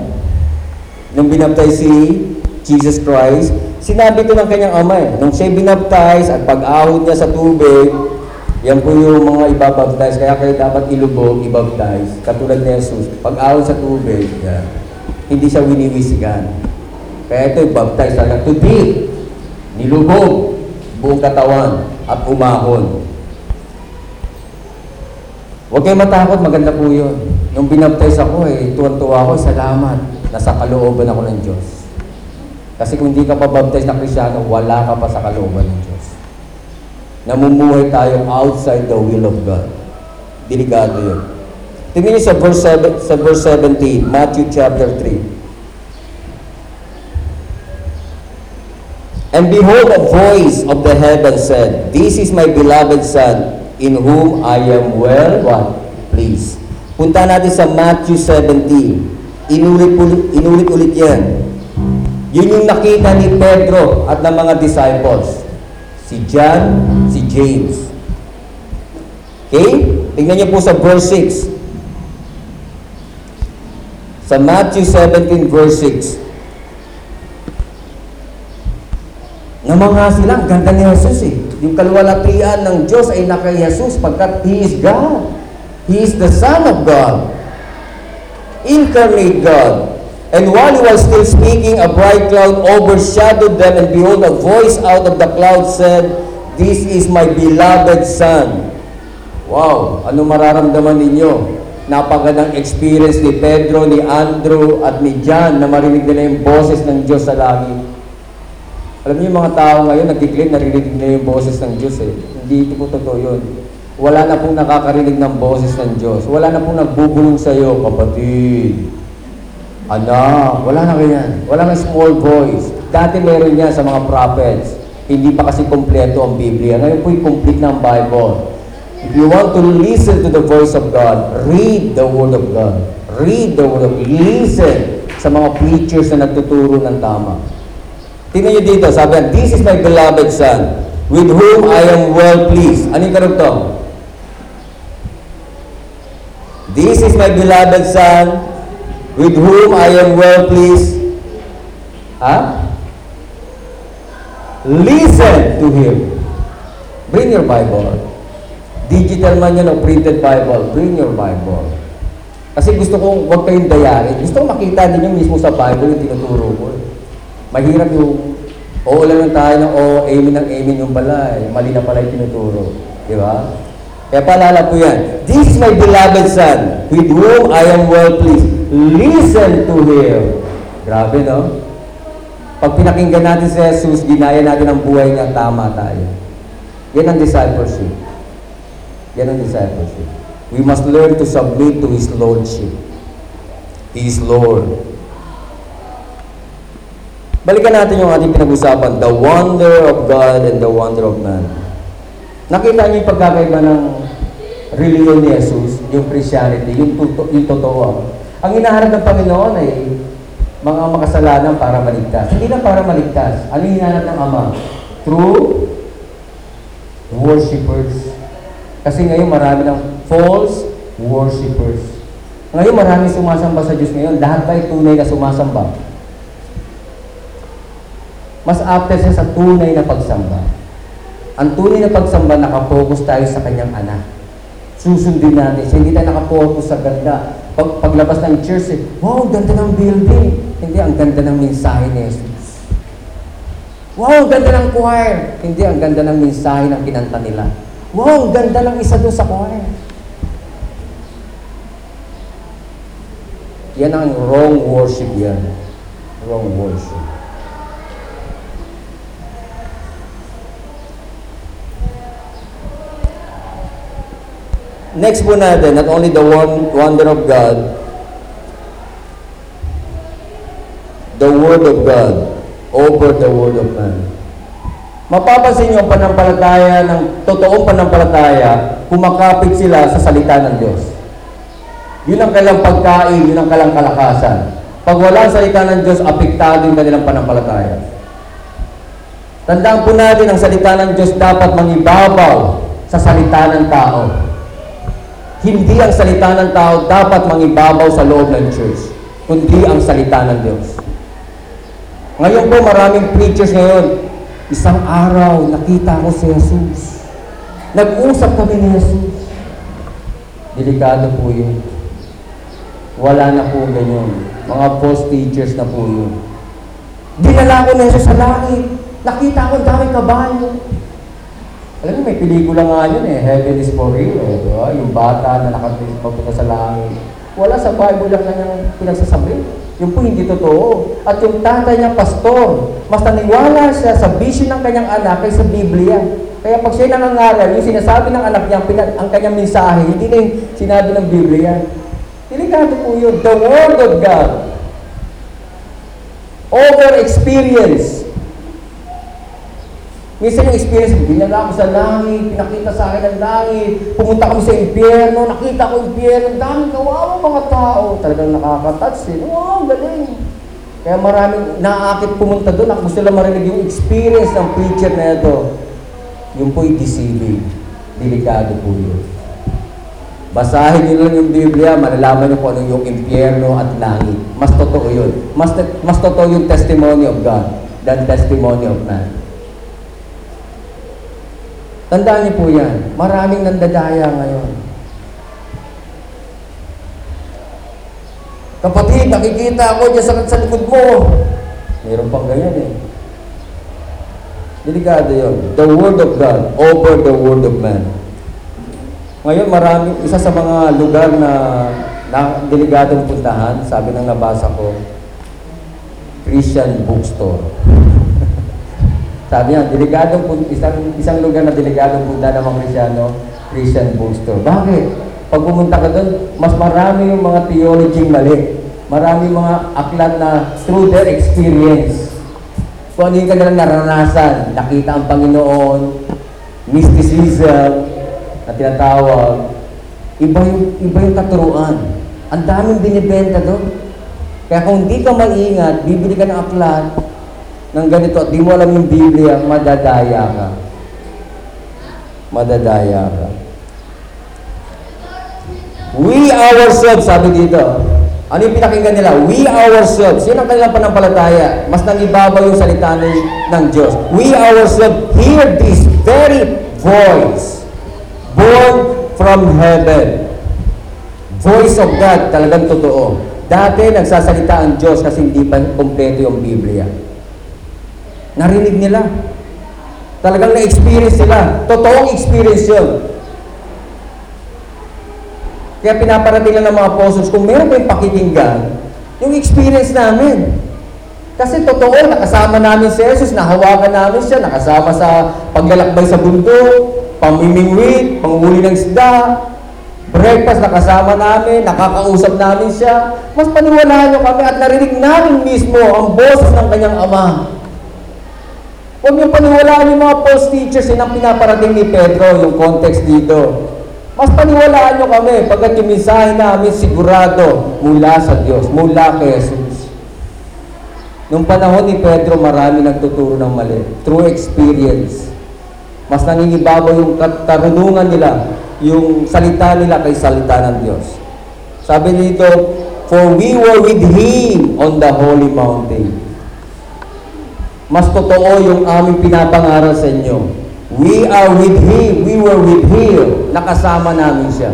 nung binaptize si Jesus Christ, sinabi ko ng kanyang ama eh, nung siya binaptize at pag-ahon niya sa tubig, yan po yung mga ibabaptize, kaya kayo dapat ilubog, ibaptize, katulad ni Jesus. Pag-ahon sa tubig, yan, hindi siya winiwisigan. Kaya ito, baptize to be, nilubog, buong katawan, at umahon. Huwag kayong matakot, maganda po yun. Nung binaptize ako, eh, tuwan-tuwa ako, salamat. Nasa kalooban ako ng Diyos. Kasi kung hindi ka pa baptize na Krisyano, wala ka pa sa kalooban ng Diyos. Namumuhay tayo outside the will of God. Delikado yun. Tingnan niyo sa verse, 7, sa verse 17, Matthew chapter 3. And behold, a voice of the heaven said, This is my beloved Son, in whom I am well, what? Please. Punta natin sa Matthew 17. Inulit, inulit ulit yan. Yun yung nakita ni Pedro at ng mga disciples. Si John, si James. Okay? Tingnan niyo po sa verse 6. Sa Matthew 17 verse 6. Namanga sila, ang ganda ni Jesus eh. Yung kalwalatian ng Diyos ay naka Jesus pagkat He is God. He is the Son of God. Incarnate God. And while he was still speaking, a bright cloud overshadowed them, and behold, a voice out of the cloud said, This is my beloved Son. Wow! Ano mararamdaman ninyo? napagandang experience ni Pedro, ni Andrew, at ni John na marinig nila yung boses ng Diyos sa langit. Alam niyo yung mga tao ngayon, nagkiklaim, naririnig nila yung boses ng Diyos eh. Hindi ito po totoo yun. Wala na pong nakakarinig ng boses ng Diyos. Wala na pong nagbubulong sa iyo, kapatid. Anak, wala na ganyan. Wala na small voice. Dati meron yan sa mga prophets. Hindi pa kasi kompleto ang Biblia. Ngayon po'y complete na ang Bible. If you want to listen to the voice of God, read the Word of God. Read the Word of God. Listen sa mga preachers na nagtuturo ng tama. Tingnan niyo dito, sabi yan, This is my beloved Son, with whom I am well pleased. Ano yung karugtong? This is my beloved Son, with whom I am well pleased. Ha? Listen to Him. Bring your Bible. Digital man yan o printed Bible, bring your Bible. Kasi gusto kong huwag kayong dayain. Gusto kong makita ninyo mismo sa Bible yung tinuturo ko. Mahirap yung oo lang lang tayo ng oo, amen ng amen yung pala. Eh. Mali na pala yung tinuturo. Di ba? Kaya paalala po yan. This is my beloved Son, with whom I am well pleased. Listen to Him. Grabe, no? Pag pinakinggan natin si Jesus, ginaya natin ang buhay niya, tama tayo. Yan ang discipleship. Yan ang discipleship. We must learn to submit to His Lordship. He is Lord. Balikan natin yung ating pinag-usapan, the wonder of God and the wonder of man. Nakita niyo yung pagkakaiba ng reliyon ni Jesus, yung Christianity, yung, tuto, yung totoo. Ang hinahanap ng Panginoon ay mga makasalanan para maligtas. Hindi na para maligtas. Ano yung hinahanap ng Ama? True worshippers. Kasi ngayon marami ng false worshippers. Ngayon marami sumasamba sa Diyos ngayon. Lahat ay tunay na sumasamba? Mas after siya sa tunay na pagsamba. Ang tunay na pagsamba, nakapokus tayo sa kanyang anak. Susundin natin siya. Hindi tayo nakapokus sa ganda. Pag, paglabas ng church, eh, wow, ganda ng building. Hindi, ang ganda ng mensahe ni Jesus. Wow, ganda ng choir. Hindi, ang ganda ng mensahe ng kinanta nila. Wow, ganda ng isa doon sa choir. Yan ang wrong worship yan. Wrong worship. Next po natin, not only the wonder of God, the Word of God over the Word of man. Mapapansin niyo ang panampalataya ng totoong panampalataya, kumakapit sila sa salita ng Diyos. Yun ang kailang pagkain, yun ang kailang kalakasan. Pag wala ang salita ng Diyos, apektado yung kanilang panampalataya. Tandaan po natin, ang salita ng Diyos dapat mangibabaw sa salita ng tao. Hindi ang salita ng tao dapat mangibabaw sa loob ng church, kundi ang salita ng Diyos. Ngayon po, maraming preachers ngayon, isang araw, nakita ko si Jesus. Nag-usap kami ni Jesus. Delikado po yun. Wala na po ganyan. Mga false teachers na po yun. Dinala ko na Jesus sa langit. Nakita ko daming kabayo. Alam mo, may pelikula nga yun eh, Heaven is for real. Eh, di? Yung bata na nakapunta sa langit. Wala sa Bible lang kanyang pinagsasabi. Yung po hindi totoo. At yung tatay niya, pastor, mas naniwala siya sa vision ng kanyang anak kaysa Biblia. Kaya pag siya nangangaral, yung sinasabi ng anak niya, ang kanyang mensahe, hindi na yung sinabi ng Biblia. Delikado po yun. The Word of God. Over experience. Minsan yung experience, binala ako sa langit, pinakita sa akin ang langit, pumunta kami sa impyerno, nakita ko impyerno, daming kawawa mga tao. Talagang nakaka-touch eh. Wow, galing. Kaya maraming naakit pumunta doon, ako gusto lang marinig yung experience ng preacher na ito. Yung po'y deceiving. Delikado po yun. Basahin niyo lang yung Biblia, malalaman niyo kung ano yung impyerno at langit. Mas totoo yun. Mas, mas totoo yung testimony of God than testimony of man. Tandaan niyo po yan. Maraming nandadaya ngayon. Kapatid, nakikita ako dyan sa, sa likod mo. Meron pang ganyan eh. Delikado yun. The Word of God over the Word of man. Ngayon, marami, isa sa mga lugar na, na delegadong puntahan, sabi ng nabasa ko, Christian bookstore. Sabi niya, delegadong, pun- isang, isang lugar na delegadong punta ng mga Krisyano, Christian bookstore. Bakit? Pag pumunta ka doon, mas marami yung mga theology mali. Marami mga aklat na through their experience. Kung ano yung kanilang naranasan, nakita ang Panginoon, mysticism, na tinatawag, iba yung, iba yung katuruan. Ang daming binibenta doon. Kaya kung di ka maingat, bibili ka ng aklat ng ganito at di mo alam yung Biblia, madadaya ka. Madadaya ka. We ourselves, sabi dito, ano yung pinakinggan nila? We ourselves, yun ang kanilang panampalataya. Mas nangibabaw yung salita ng, ng Diyos. We ourselves hear this very voice born from heaven. Voice of God, talagang totoo. Dati nagsasalita ang Diyos kasi hindi pa kompleto yung Biblia. Narinig nila. Talagang na-experience sila. Totoong experience yun. Kaya pinaparating lang ng mga apostles, kung meron kayong pakikinggan, yung experience namin. Kasi totoo, nakasama namin si Jesus, nahawakan namin siya, nakasama sa paglalakbay sa bundok, pamimingwit, panguhuli ng isda, breakfast, nakasama namin, nakakausap namin siya. Mas paniwalaan nyo kami at narinig namin mismo ang boses ng kanyang ama. Huwag niyo paniwalaan yung mga post teachers, yun ang pinaparating ni Pedro, yung context dito. Mas paniwalaan nyo kami pagkat yung mensahe namin sigurado mula sa Diyos, mula kay Jesus. Nung panahon ni Pedro, marami nagtuturo ng mali. Through experience. Mas nangingibabaw yung katarunungan nila, yung salita nila kay salita ng Diyos. Sabi dito, For we were with Him on the holy mountain. Mas totoo yung aming pinapangaral sa inyo. We are with Him. We were with Him. Nakasama namin siya.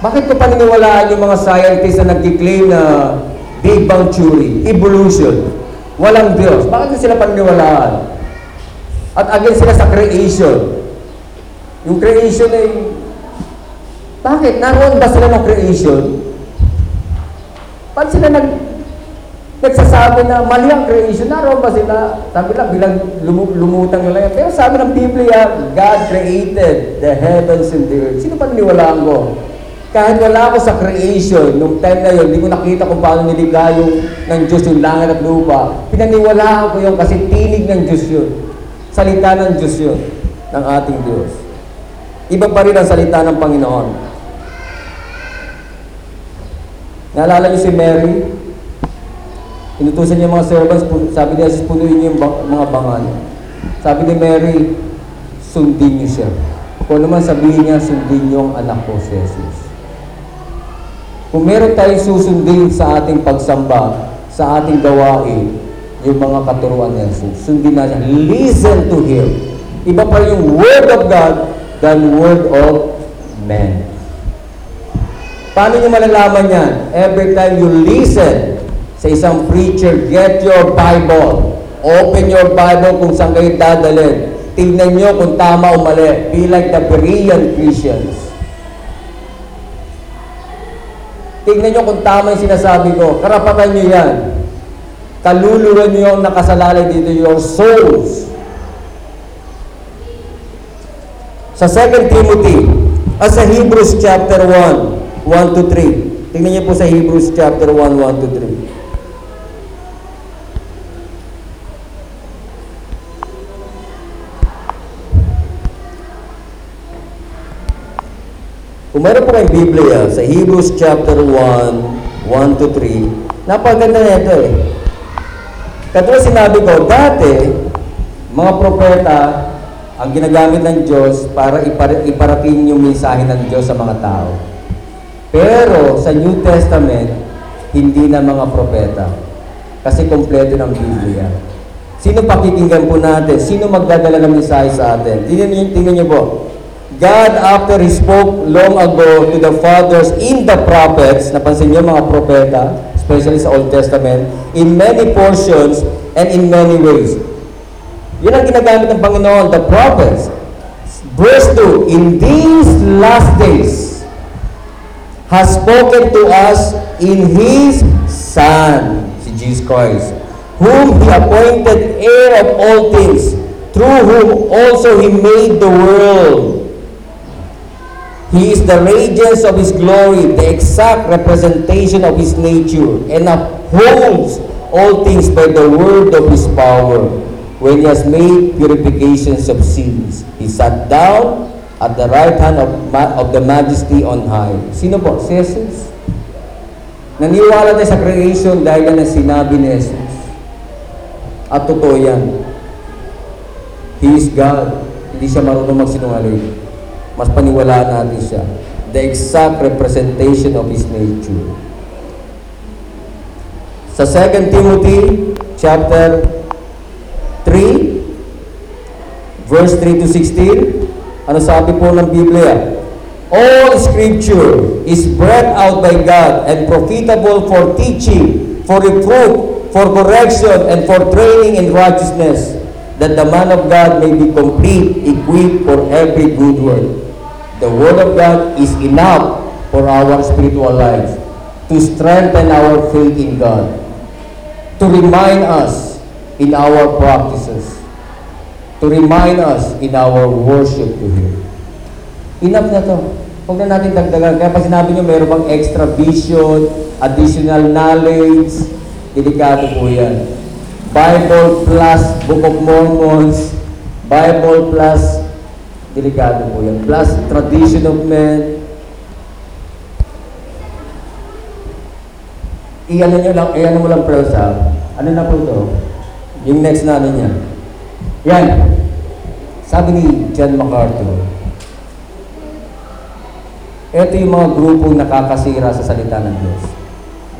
Bakit ko paniniwalaan yung mga scientists na nag-claim na Big Bang Theory, evolution, walang Diyos? Bakit ko sila paniniwalaan? At again sila sa creation. Yung creation ay, bakit? Naroon ba sila ng creation? Ba't sila nag, nagsasabi na mali ang creation? Naroon ba sila? Sabi lang, bilang lumu, lumutang yan. Pero sabi ng Biblia, God created the heavens and the earth. Sino pa niniwalaan ko? Kahit wala ako sa creation, nung time na yun, hindi ko nakita kung paano nilikha yung ng Diyos yung langit at lupa. Pinaniwalaan ko yun kasi tinig ng Diyos yun. Salita ng Diyos yun, ng ating Diyos. Iba pa rin ang salita ng Panginoon. Naalala niyo si Mary? Inutusan niya mga servants, sabi niya, punuin niyo yung mga bangal. Sabi ni Mary, sundin niyo siya. Kung naman sabihin niya, sundin niyo ang anak ko, si Jesus. Kung meron tayong susundin sa ating pagsamba, sa ating gawain, yung mga katuruan ni Jesus, sundin natin. Listen to Him. Iba pa yung Word of God than Word of man. Paano nyo malalaman yan? Every time you listen sa isang preacher, get your Bible. Open your Bible kung saan kayo dadalhin. Tingnan nyo kung tama o mali. Be like the Berean Christians. Tingnan nyo kung tama yung sinasabi ko. Karapatan nyo yan. Kaluluwa nyo yung nakasalalay dito, your souls. Sa 2 Timothy, at sa Hebrews chapter 1, 1 to 3. Tingnan niyo po sa Hebrews chapter 1, 1 to 3. Kung meron po kayong Biblia sa Hebrews chapter 1, 1 to 3, napaganda na ito eh. Katulad sinabi ko, dati, mga propeta, ang ginagamit ng Diyos para ipar- iparating yung mensahe ng Diyos sa mga tao. Pero sa New Testament, hindi na mga propeta. Kasi kompleto ng Biblia. Sino pakikinggan po natin? Sino magdadala ng mensahe sa atin? Tingnan niyo, tingnan niyo po. God, after He spoke long ago to the fathers in the prophets, napansin niyo mga propeta, especially sa Old Testament, in many portions and in many ways. Yun ang ginagamit ng Panginoon, the prophets. Verse 2, In these last days has spoken to us in His Son, si Jesus Christ, whom He appointed heir of all things, through whom also He made the world. He is the radiance of His glory, the exact representation of His nature, and upholds all things by the word of His power. When He has made purifications of sins, He sat down at the right hand of, of the majesty on high. Sino po? Si Jesus. Naniwala tayo sa creation dahil ang sinabi ni Jesus. At totoo yan. He is God. Hindi siya marunong magsinungaling. Mas paniwalaan natin siya. The exact representation of His nature. Sa 2 Timothy chapter 3 verse 3 to 16 ano sabi po ng Biblia? All scripture is breathed out by God and profitable for teaching, for reproof, for correction, and for training in righteousness, that the man of God may be complete, equipped for every good work. The Word of God is enough for our spiritual lives, to strengthen our faith in God, to remind us in our practices, to remind us in our worship to Him. Enough na to. Huwag na natin dagdagan. Kaya pag sinabi nyo mayroon bang extra vision, additional knowledge, delikado po yan. Bible plus Book of Mormons, Bible plus, delikado po yan. Plus tradition of men. Iyan nyo lang, iyan mo lang pro sa, ano na po to? Yung next na ano niya. Yan. Sabi ni John MacArthur, ito yung mga grupong nakakasira sa salita ng Diyos.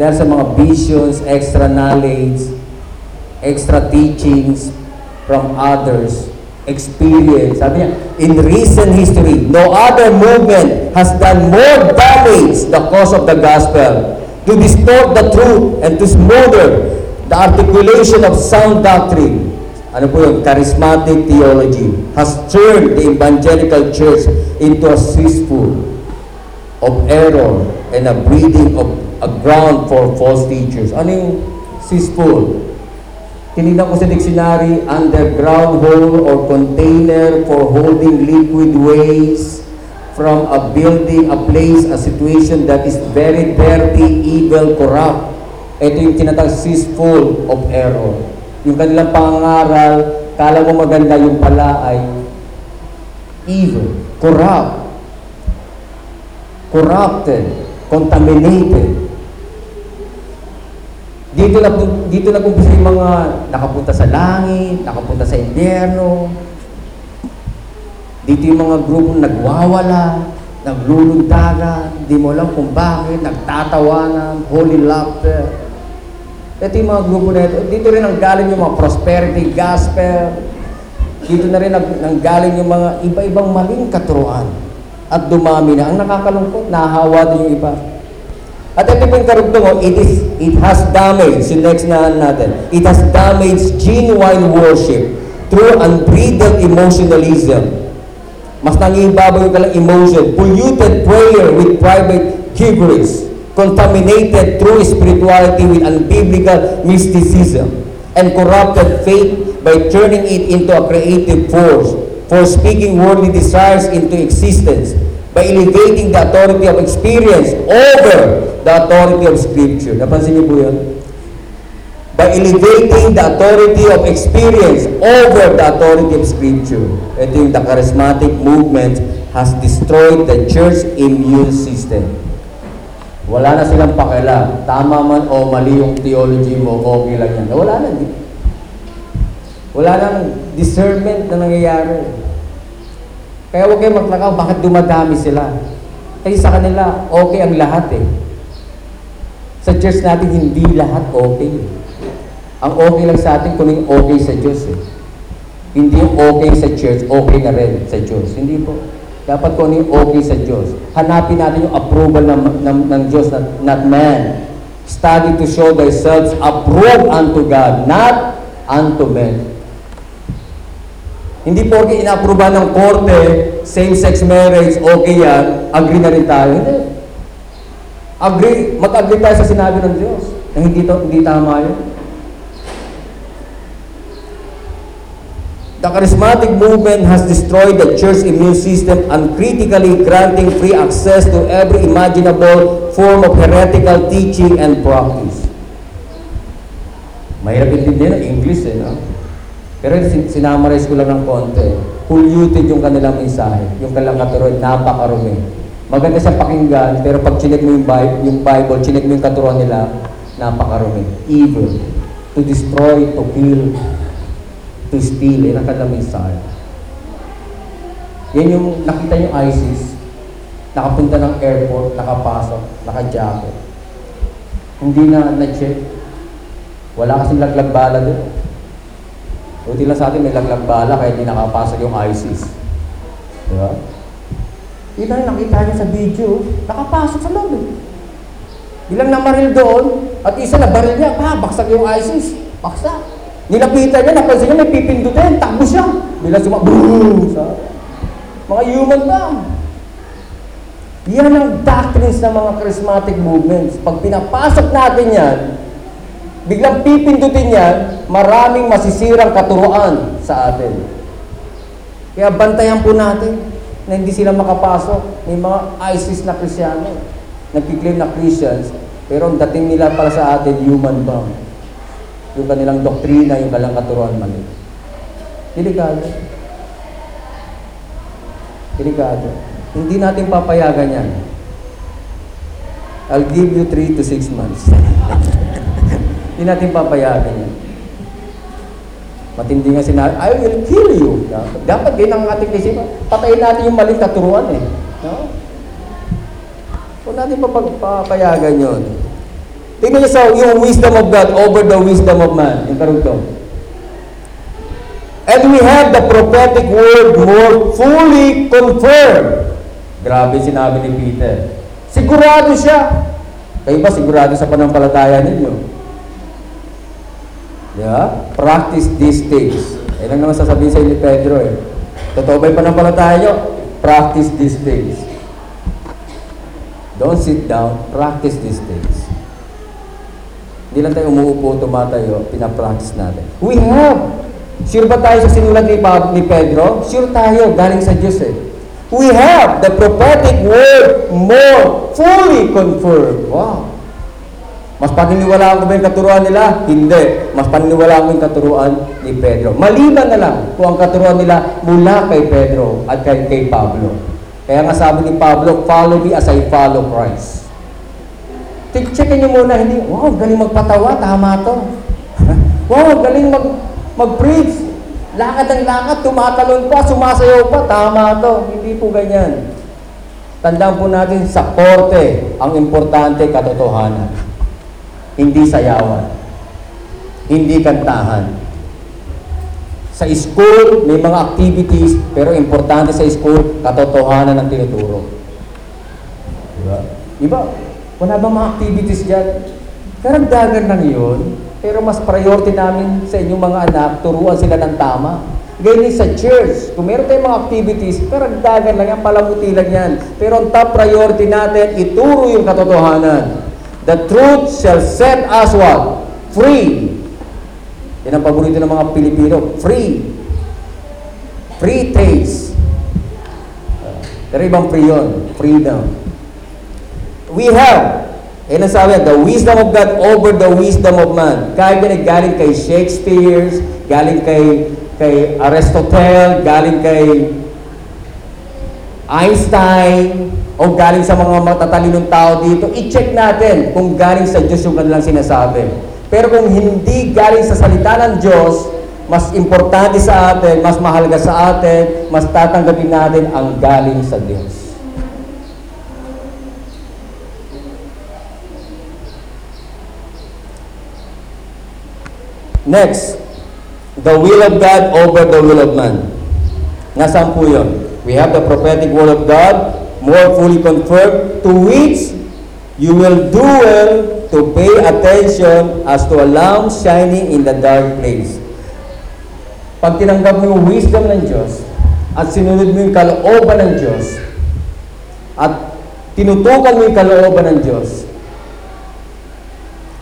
Dahil sa mga visions, extra knowledge, extra teachings from others, experience. Sabi niya, in recent history, no other movement has done more damage the cause of the gospel to distort the truth and to smother the articulation of sound doctrine. Ano po yun? Charismatic theology has turned the evangelical church into a cesspool of error and a breeding of a ground for false teachers. Ano yung cesspool? Tinignan ko sa dictionary, underground hole or container for holding liquid waste from a building, a place, a situation that is very dirty, evil, corrupt. Ito yung tinatawag cesspool of error. Yung kanilang pangaral, kala mo maganda yung pala ay evil, corrupt, corrupted, contaminated. Dito na dito na umpisa yung mga nakapunta sa langit, nakapunta sa impyerno. Dito yung mga grupong nagwawala, nagluluntagan, hindi mo alam kung bakit, nagtatawanan, holy laughter. Ito yung mga grupo na ito. Dito rin ang galing yung mga prosperity gospel. Dito na rin ang, ang galing yung mga iba-ibang maling katuruan. At dumami na. Ang nakakalungkot, nahawa din yung iba. At ito po yung karugtong, oh, it, is, it has damaged, yung next na natin, it has damaged genuine worship through unbridled emotionalism. Mas nangibabaw yung kalang emotion, polluted prayer with private gibberish, contaminated true spirituality with unbiblical mysticism, and corrupted faith by turning it into a creative force for speaking worldly desires into existence by elevating the authority of experience over the authority of Scripture. Napansin niyo po yun? By elevating the authority of experience over the authority of Scripture. Ito yung the charismatic movement has destroyed the church immune system. Wala na silang pakialam. Tama man o mali yung theology mo, okay lang yan. Wala na. Wala nang discernment na nangyayari. Kaya huwag kayo magtaka bakit dumadami sila. Kasi sa kanila, okay ang lahat eh. Sa church natin, hindi lahat okay. Ang okay lang sa atin kung okay sa Diyos eh. Hindi okay sa church, okay na rin sa Diyos. Hindi po. Dapat kung ano yung okay sa Diyos. Hanapin natin yung approval ng, ng, ng Diyos, not, not man. Study to show thyself approved unto God, not unto men. Hindi porke inapruba ng korte, same-sex marriage, okay yan, agree na rin tayo. Hindi. Agree, mag-agree tayo sa sinabi ng Diyos na hindi, to, hindi tama yun. The charismatic movement has destroyed the church immune system uncritically granting free access to every imaginable form of heretical teaching and practice. Mahirap intindihan ng English eh, no? Pero sin- sinamarize ko lang ng konti. Polluted yung kanilang mensahe, yung kanilang katuruan, napakarumi. Maganda siyang pakinggan, pero pag chinek mo yung Bible, yung Bible chinek mo yung katuruan nila, napakarumi. Evil. To destroy, to kill, to steal. Yan ang kanilang mensahe. Yan yung nakita yung ISIS, nakapunta ng airport, nakapasok, naka-jacket. Hindi na na-check. Wala kasing laglag bala doon. Buti lang sa atin may laglag bala kaya hindi nakapasok yung ISIS. Di ba? Na nakita niya sa video, nakapasok sa loob eh. Bilang namaril doon, at isa na baril niya, pa, baksak yung ISIS. Baksak. Nilapitan niya, napansin niya, may pipindutin, takbo siya. Bilang suma, boom! Sa mga human bomb. Yan ang doctrines ng mga charismatic movements. Pag pinapasok natin yan, biglang pipindutin yan, maraming masisirang katuruan sa atin. Kaya bantayan po natin na hindi sila makapasok. May mga ISIS na Krisyano, nagkiklaim na Christians, pero ang dating nila para sa atin, human bomb. Yung kanilang doktrina, yung kanilang katuruan mali. Delikado. Delikado. Hindi natin papayagan yan. I'll give you 3 to 6 months. Hindi natin papayagan yan. Matindi nga sinabi, I will kill you. No? Dapat din ang ating isipan, patayin natin yung maling katuruan eh. No? Huwag natin papayagan yun. Tingnan niyo sa yung wisdom of God over the wisdom of man. Yung karugtong. And we have the prophetic word more fully confirmed. Grabe sinabi ni Peter. Sigurado siya. Kayo ba sigurado sa panampalataya ninyo? Yeah? Practice these things. Yan ang naman sasabihin sa ni Pedro eh. Totoo ba yung panampalataya nyo? Practice these things. Don't sit down, practice these things. Hindi lang tayo umuupo, tumatayo, pinapractice natin. We have. Sure ba tayo sa sinulat ni, Pa- ni Pedro? Sure tayo, galing sa Diyos eh. We have the prophetic word more fully confirmed. Wow. Mas paniniwalaan ko ba yung katuruan nila? Hindi. Mas paniniwalaan ko yung katuruan ni Pedro. Maliban na lang kung ang katuruan nila mula kay Pedro at kay, kay Pablo. Kaya nga sabi ni Pablo, follow me as I follow Christ. Checkin nyo muna, hindi, wow, galing magpatawa, tama to. wow, galing mag, mag-preach. Lakad ang lakad, tumatalon pa, sumasayaw pa, tama to. Hindi po ganyan. Tandaan po natin, sa korte, ang importante katotohanan. Hindi sayawan. Hindi kantahan. Sa school, may mga activities, pero importante sa school, katotohanan ang tinuturo. Diba? Diba? Wala ba mga activities dyan? Karagdagan lang yun, pero mas priority namin sa inyong mga anak, turuan sila ng tama. Ganyan sa church, kung meron tayong mga activities, karagdagan lang yan, palamuti lang yan. Pero ang top priority natin, ituro yung katotohanan. The truth shall set us what? Free. Yan ang paborito ng mga Pilipino. Free. Free taste. Pero ibang free yun. Freedom. We have, eh nasabi, the wisdom of God over the wisdom of man. Kahit yan galing kay Shakespeare, galing kay kay Aristotle, galing kay Einstein, o galing sa mga matatalinong tao dito, i-check natin kung galing sa Diyos yung kanilang sinasabi. Pero kung hindi galing sa salita ng Diyos, mas importante sa atin, mas mahalaga sa atin, mas tatanggapin natin ang galing sa Diyos. Next, the will of God over the will of man. Nasaan po yun? We have the prophetic word of God, more fully confirmed, to which you will do well to pay attention as to a lamp shining in the dark place. pag tinanggap mo yung wisdom ng Diyos, at sinunod mo yung kalooban ng Diyos, at tinutukan mo yung kalooban ng Diyos,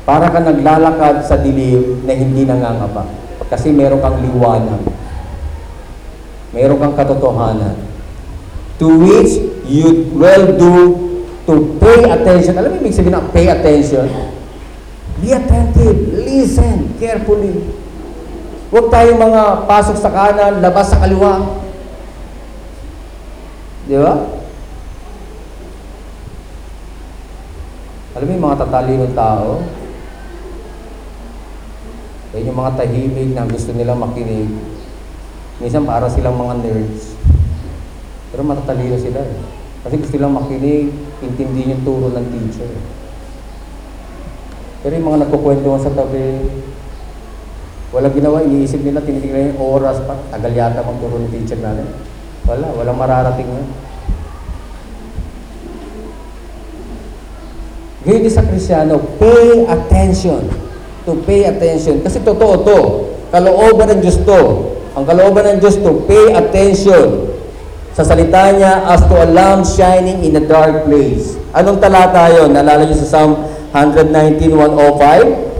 para ka naglalakad sa dilim na hindi nangangapa. Kasi meron kang liwanag. Meron kang katotohanan. To which you will do to pay attention. Alam mo ibig sabihin ng pay attention? Be attentive. Listen carefully. Huwag tayong mga pasok sa kanan, labas sa kaliwa. Di ba? Alam mo yung mga tatalinong tao, yan yung mga tahimik na gusto nilang makinig. Minsan para silang mga nerds. Pero matatalino sila eh. Kasi gusto nilang makinig, intindihin yung turo ng teacher. Pero yung mga nagkukwentuhan sa tabi, walang ginawa, iniisip nila, tinitingnan yung oras pa, tagal yata magturo ng teacher natin. Wala, walang mararating na. Din sa Krisyano, pay attention. To pay attention. Kasi totoo to. Kalooban ng Diyos to. Ang kalooban ng Diyos to, pay attention. Sa salita niya, as to a lamp shining in a dark place. Anong talata yun? Naalala niyo sa Psalm 119.105?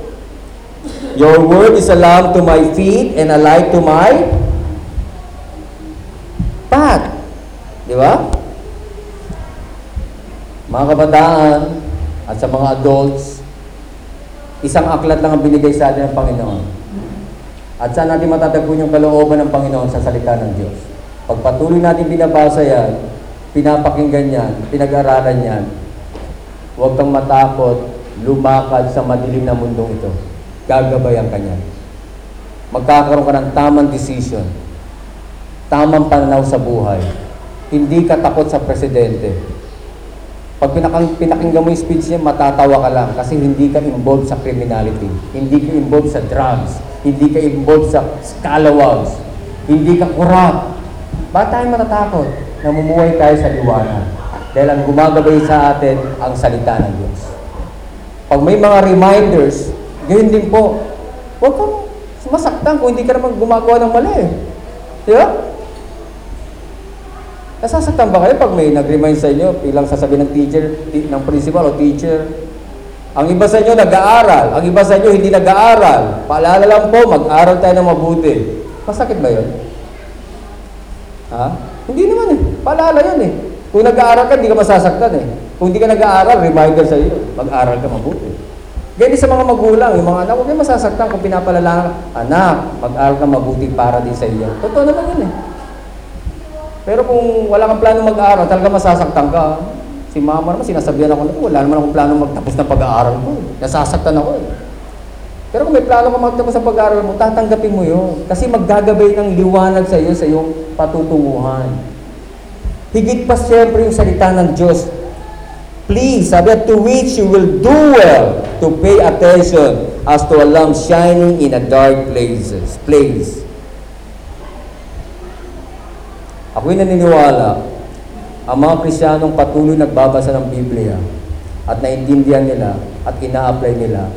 Your word is a lamp to my feet and a light to my path. Di ba? Mga kabataan at sa mga adults, isang aklat lang ang binigay sa atin ng Panginoon. At saan natin matatagpuan yung kalooban ng Panginoon sa salita ng Diyos? Pag patuloy natin binabasa yan, pinapakinggan yan, pinag-aralan yan, huwag kang matakot, lumakad sa madilim na mundong ito. Gagabayan ka niyan. Magkakaroon ka ng tamang decision, tamang pananaw sa buhay. Hindi ka takot sa presidente. Pag pinakinggan mo yung speech niya, matatawa ka lang kasi hindi ka involved sa criminality. Hindi ka involved sa drugs. Hindi ka involved sa scalawags. Hindi ka corrupt. Bakit tayo matatakot? Namumuhay tayo sa liwanag. Dahil ang gumagabay sa atin ang salita ng Diyos. Pag may mga reminders, gayon din po. Huwag kang masaktan kung hindi ka naman gumagawa ng mali. Di ba? Nasasaktan ba kayo pag may nag-remind sa inyo, ilang sasabihin ng teacher, ng principal o teacher? Ang iba sa inyo nag-aaral, ang iba sa inyo hindi nag-aaral. Paalala lang po, mag-aral tayo ng mabuti. Masakit ba yun? Ha? Hindi naman eh. Paalala yun eh. Kung nag-aaral ka, hindi ka masasaktan eh. Kung hindi ka nag-aaral, reminder sa iyo, mag-aral ka mabuti. Ganyan sa mga magulang, yung mga anak, huwag kayo masasaktan kung pinapalala, anak, mag-aral ka mabuti para din sa iyo. Totoo naman yun eh. Pero kung wala kang plano mag-aaral, talaga masasaktan ka. Si mama naman, sinasabihan ako wala naman akong plano magtapos ng pag-aaral ko. Nasasaktan ako eh. Pero kung may plano ka magtapos ng pag-aaral mo, tatanggapin mo yun. Kasi maggagabay ng liwanag sa iyo sa iyong patutunguhan. Higit pa siyempre yung salita ng Diyos. Please, sabi to which you will do well to pay attention as to a lamp shining in a dark places, place. Ako'y naniniwala, ang mga Kristiyanong patuloy nagbabasa ng Biblia at naintindihan nila at ina-apply nila,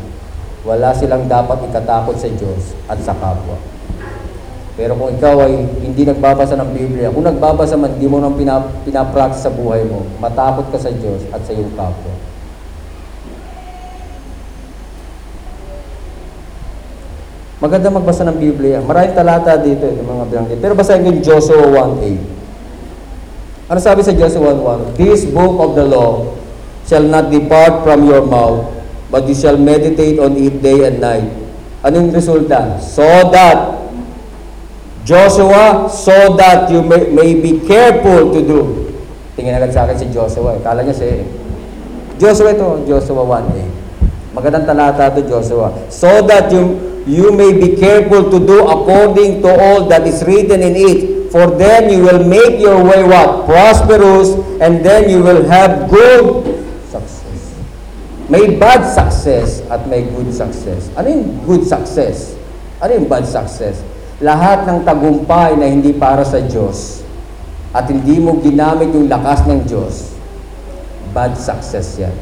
wala silang dapat ikatakot sa Diyos at sa kapwa. Pero kung ikaw ay hindi nagbabasa ng Biblia, kung nagbabasa man, hindi mo nang pina, pinapractice sa buhay mo, matakot ka sa Diyos at sa iyong kapwa. Maganda magbasa ng Biblia. Maraming talata dito, yung mga binanggit. Pero basahin ko yung Joshua 1.8. Ano sabi sa Joshua 1.1? This book of the law shall not depart from your mouth, but you shall meditate on it day and night. Anong resulta? So that, Joshua, so that you may, may be careful to do. Tingin agad sa akin si Joshua. Eh. Kala niya si Joshua ito, Joshua 1.8. Magandang talata to Joshua. So that you you may be careful to do according to all that is written in it. For then you will make your way what? Prosperous, and then you will have good. May bad success at may good success. Ano yung good success? Ano yung bad success? Lahat ng tagumpay na hindi para sa Diyos at hindi mo ginamit yung lakas ng Diyos, bad success yan.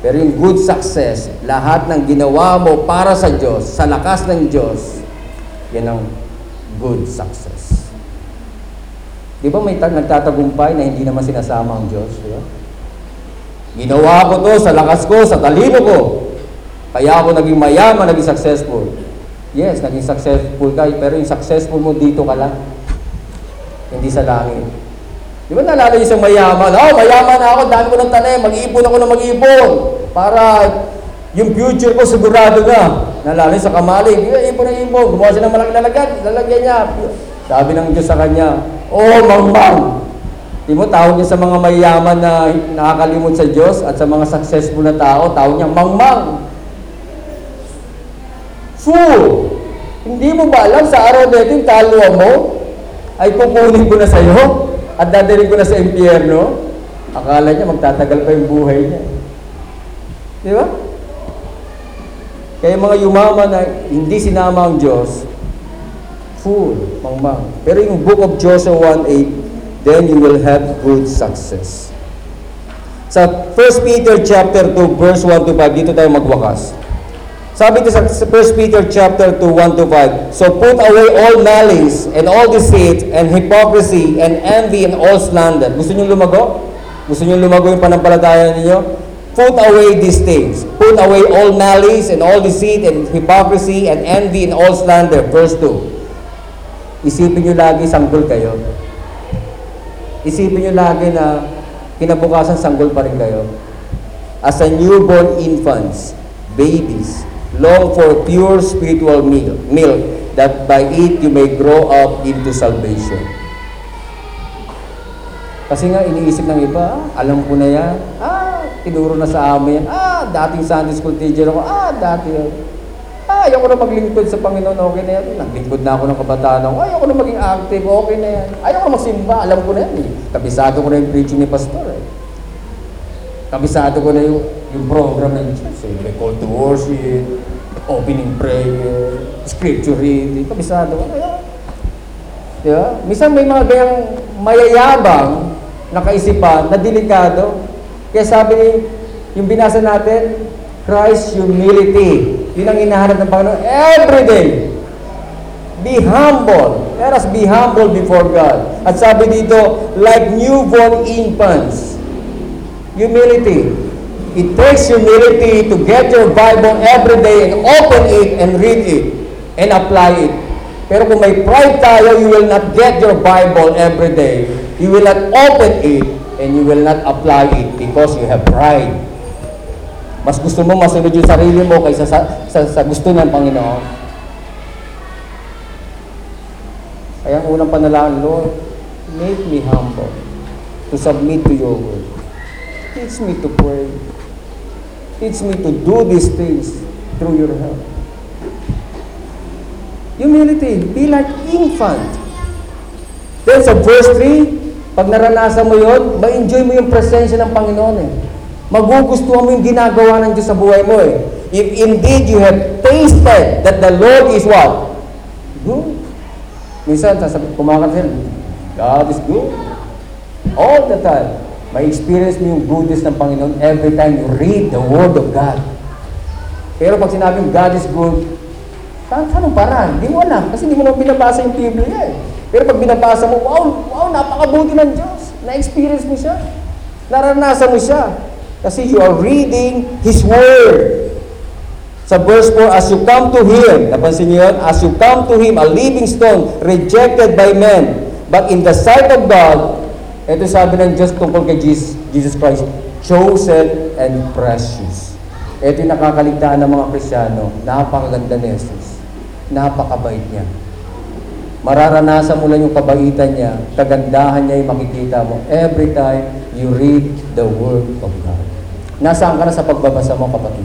Pero yung good success, lahat ng ginawa mo para sa Diyos, sa lakas ng Diyos, yan ang good success. Di ba may tag- nagtatagumpay na hindi naman sinasama ang Diyos? Di ba? Ginawa ko to sa lakas ko, sa talino ko. Kaya ako naging mayaman, naging successful. Yes, naging successful ka, pero yung successful mo dito ka lang. Hindi sa langit. Di ba naalala yung isang mayaman? Oh, mayaman ako, dami ko ng tanim, mag-iipon ako ng mag-iipon. Para yung future ko sigurado na. Naalala yung sa kamali, ipon na ipon, gumawa siya ng malaking lalagyan, lalagyan niya. Sabi ng Diyos sa kanya, Oh, mangmang! Di mo, tawag niya sa mga mayaman na nakakalimot sa Diyos at sa mga successful na tao, tawag niya mangmang. Fool! Hindi mo ba alam sa araw na ito yung kaluluwa mo ay kukunin ko na sa iyo at dadalhin ko na sa impyerno? Akala niya magtatagal pa yung buhay niya. Di ba? Kaya mga yumaman na hindi sinama ang Diyos, fool, mangmang. Pero yung book of Joshua 1.8, then you will have good success. Sa 1 Peter chapter 2 verse 1 to 5 dito tayo magwakas. Sabi ko sa sa 1 Peter chapter 2 1 to 5, So put away all malice and all deceit and hypocrisy and envy and all slander. Gusto niyo lumago? Gusto niyo lumago yung panampalataya ninyo? Put away these things. Put away all malice and all deceit and hypocrisy and envy and all slander. Verse 2. Isipin niyo lagi sanggol kayo. Isipin nyo lagi na kinabukasan sanggol pa rin kayo. As a newborn infants, babies, long for pure spiritual milk, that by it you may grow up into salvation. Kasi nga iniisip ng iba, ah, alam ko na yan, ah, tinuro na sa amin ah, dating Sunday school teacher ako, ah, dati Ah, ayoko na maglingkod sa Panginoon, okay na yan. Naglingkod na ako ng kabataan ako. Ayoko na maging active, okay na yan. Ayoko na magsimba, alam ko na yan. Eh. Kabisado ko na yung preaching ni Pastor. Eh. Kabisado ko na yung, yung program ng church. Eh. May call to worship, opening prayer, scripture reading. Kabisado ko na yan. Ba? Minsan may mga gayang mayayabang na kaisipan na delikado. Kaya sabi ni, yung binasa natin, Christ humility. Yun ang hinahanap ng Panginoon every day. Be humble. Let us be humble before God. At sabi dito, like newborn infants. Humility. It takes humility to get your Bible every day and open it and read it and apply it. Pero kung may pride tayo, you will not get your Bible every day. You will not open it and you will not apply it because you have pride. Mas gusto mo masunod yung sarili mo kaysa sa, sa, sa gusto ng Panginoon. Kaya ang unang panalangin, Lord, make me humble to submit to your word. Teach me to pray. Teach me to do these things through your help. Humility, be like infant. Then sa verse 3, pag naranasan mo yon, ma-enjoy mo yung presensya ng Panginoon eh. Magugustuhan mo yung ginagawa ng Diyos sa buhay mo eh. If indeed you have tasted that the Lord is what? Good. Minsan, sasabi, sila, God is good. All the time. May experience mo yung goodness ng Panginoon every time you read the Word of God. Pero pag sinabing God is good, saan, ang paraan? Hindi mo alam. Kasi hindi mo naman binabasa yung Biblia eh. Pero pag binabasa mo, wow, wow, napakabuti ng Diyos. Na-experience mo siya. Naranasan mo siya. Kasi you are reading His Word. Sa verse 4, as you come to Him, napansin niyo yun? As you come to Him, a living stone, rejected by men, but in the sight of God, ito sabi ng Diyos tungkol kay Jesus, Jesus Christ, chosen and precious. Ito yung nakakaligtaan ng mga Krisyano. Napakaganda ni Jesus. Napakabait niya. Mararanasan mo lang yung kabaitan niya, kagandahan niya yung makikita mo every time you read the Word of God. Nasaan ka na sa pagbabasa mo, kapatid?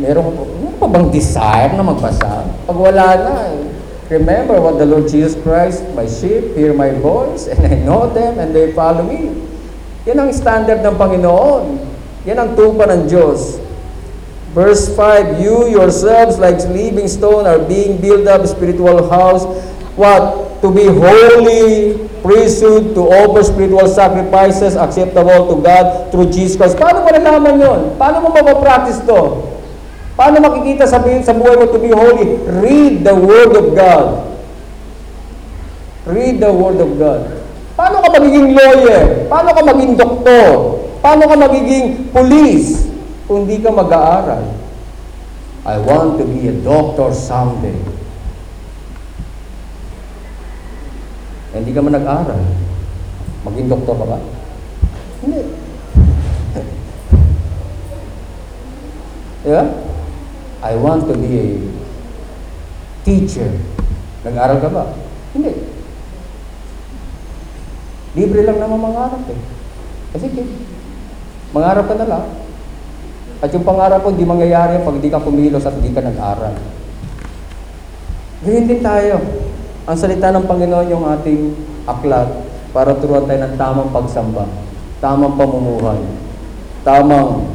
Meron, pa bang desire na magbasa? Pag wala na, eh. remember what the Lord Jesus Christ, my sheep, hear my voice, and I know them, and they follow me. Yan ang standard ng Panginoon. Yan ang tupa ng Diyos. Verse 5, You yourselves like living stone are being built up spiritual house. What? To be holy, priesthood, to offer spiritual sacrifices acceptable to God through Jesus Christ. Paano mo nalaman yon? Paano mo mapapractice to? Paano makikita sa, bu- sa buhay mo to be holy? Read the Word of God. Read the Word of God. Paano ka magiging lawyer? Paano ka maging doktor? Paano ka magiging police kung hindi ka mag-aaral? I want to be a doctor someday. Eh, Hindi ka man nag-aral. Maging doktor ka ba? Hindi. Di ba? I want to be a teacher. Nag-aral ka ba? Hindi. Libre lang naman mangarap eh. Kasi sige, mangarap ka na lang. At yung pangarap mo, hindi mangyayari pag hindi ka kumilos at hindi ka nag-aral. Ganyan din tayo. Ang salita ng Panginoon yung ating aklat para turuan tayo ng tamang pagsamba, tamang pamumuhay, tamang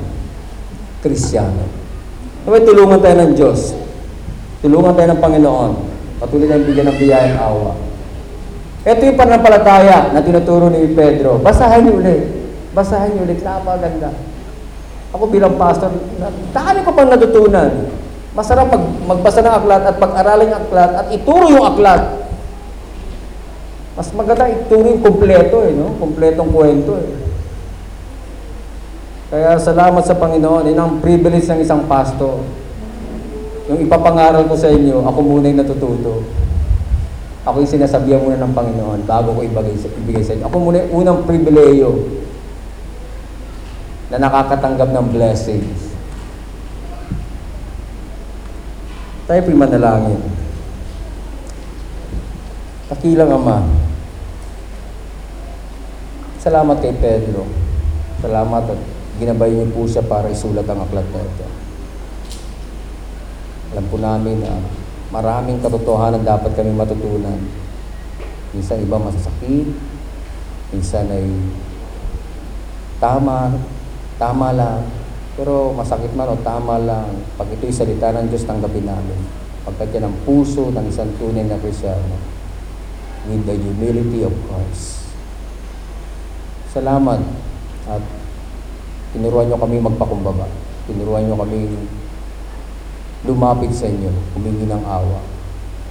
kristyano. Naway tulungan tayo ng Diyos. Tulungan tayo ng Panginoon. Patuloy tayong bigyan ng biyayang awa. Ito yung pananampalataya na tinuturo ni Pedro. Basahin niyo ulit. Basahin niyo ulit. Napakaganda. Ako bilang pastor, dami ko pang natutunan. Masarap pag magbasa ng aklat at pag-aralin ang aklat at ituro yung aklat. Mas maganda ituro yung kumpleto eh, no? Kumpletong kwento eh. Kaya salamat sa Panginoon. Yun ang privilege ng isang pastor. Yung ipapangaral ko sa inyo, ako muna yung natututo. Ako yung sinasabihan muna ng Panginoon bago ko ibigay sa, ibigay sa inyo. Ako muna yung unang pribileyo na nakakatanggap ng blessings. Tayo po'y manalangin. Takilang Ama, salamat kay Pedro. Salamat at ginabay niyo po siya para isulat ang aklat na ito. Alam po namin na maraming katotohanan dapat kami matutunan. Minsan iba masasakit, minsan ay tama, tama lang. Pero masakit man o tama lang, pag ito'y salita ng Diyos, tanggapin namin. Pagkat yan puso ng isang tunay na Krisyano with the humility of Christ. Salamat at tinuruan nyo kami magpakumbaba. Tinuruan nyo kami lumapit sa inyo, humingi ng awa.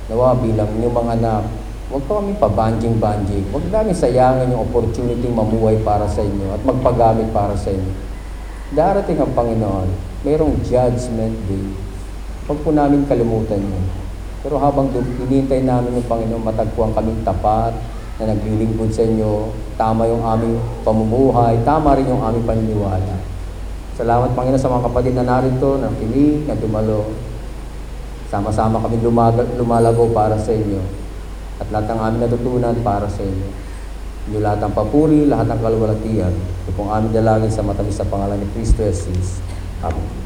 Nawa bilang inyong mga anak, huwag pa kami pabanjing-banjing. Huwag namin sayangin yung opportunity mamuhay para sa inyo at magpagamit para sa inyo. Darating ang Panginoon, mayroong judgment day. Huwag po namin kalimutan yun. Pero habang hinihintay namin yung Panginoon, matagpuan kaming tapat na naglilingkod sa inyo, tama yung aming pamumuhay, tama rin yung aming paniniwala. Salamat Panginoon sa mga kapatid na narito, na kinig, na dumalo. Sama-sama kami lumalago para sa inyo. At lahat ng aming natutunan para sa inyo. Inyo lahat ng papuri, lahat ng kalwalatian. Ito pong aming dalangin sa matamis sa pangalan ni Kristo Jesus. Amen.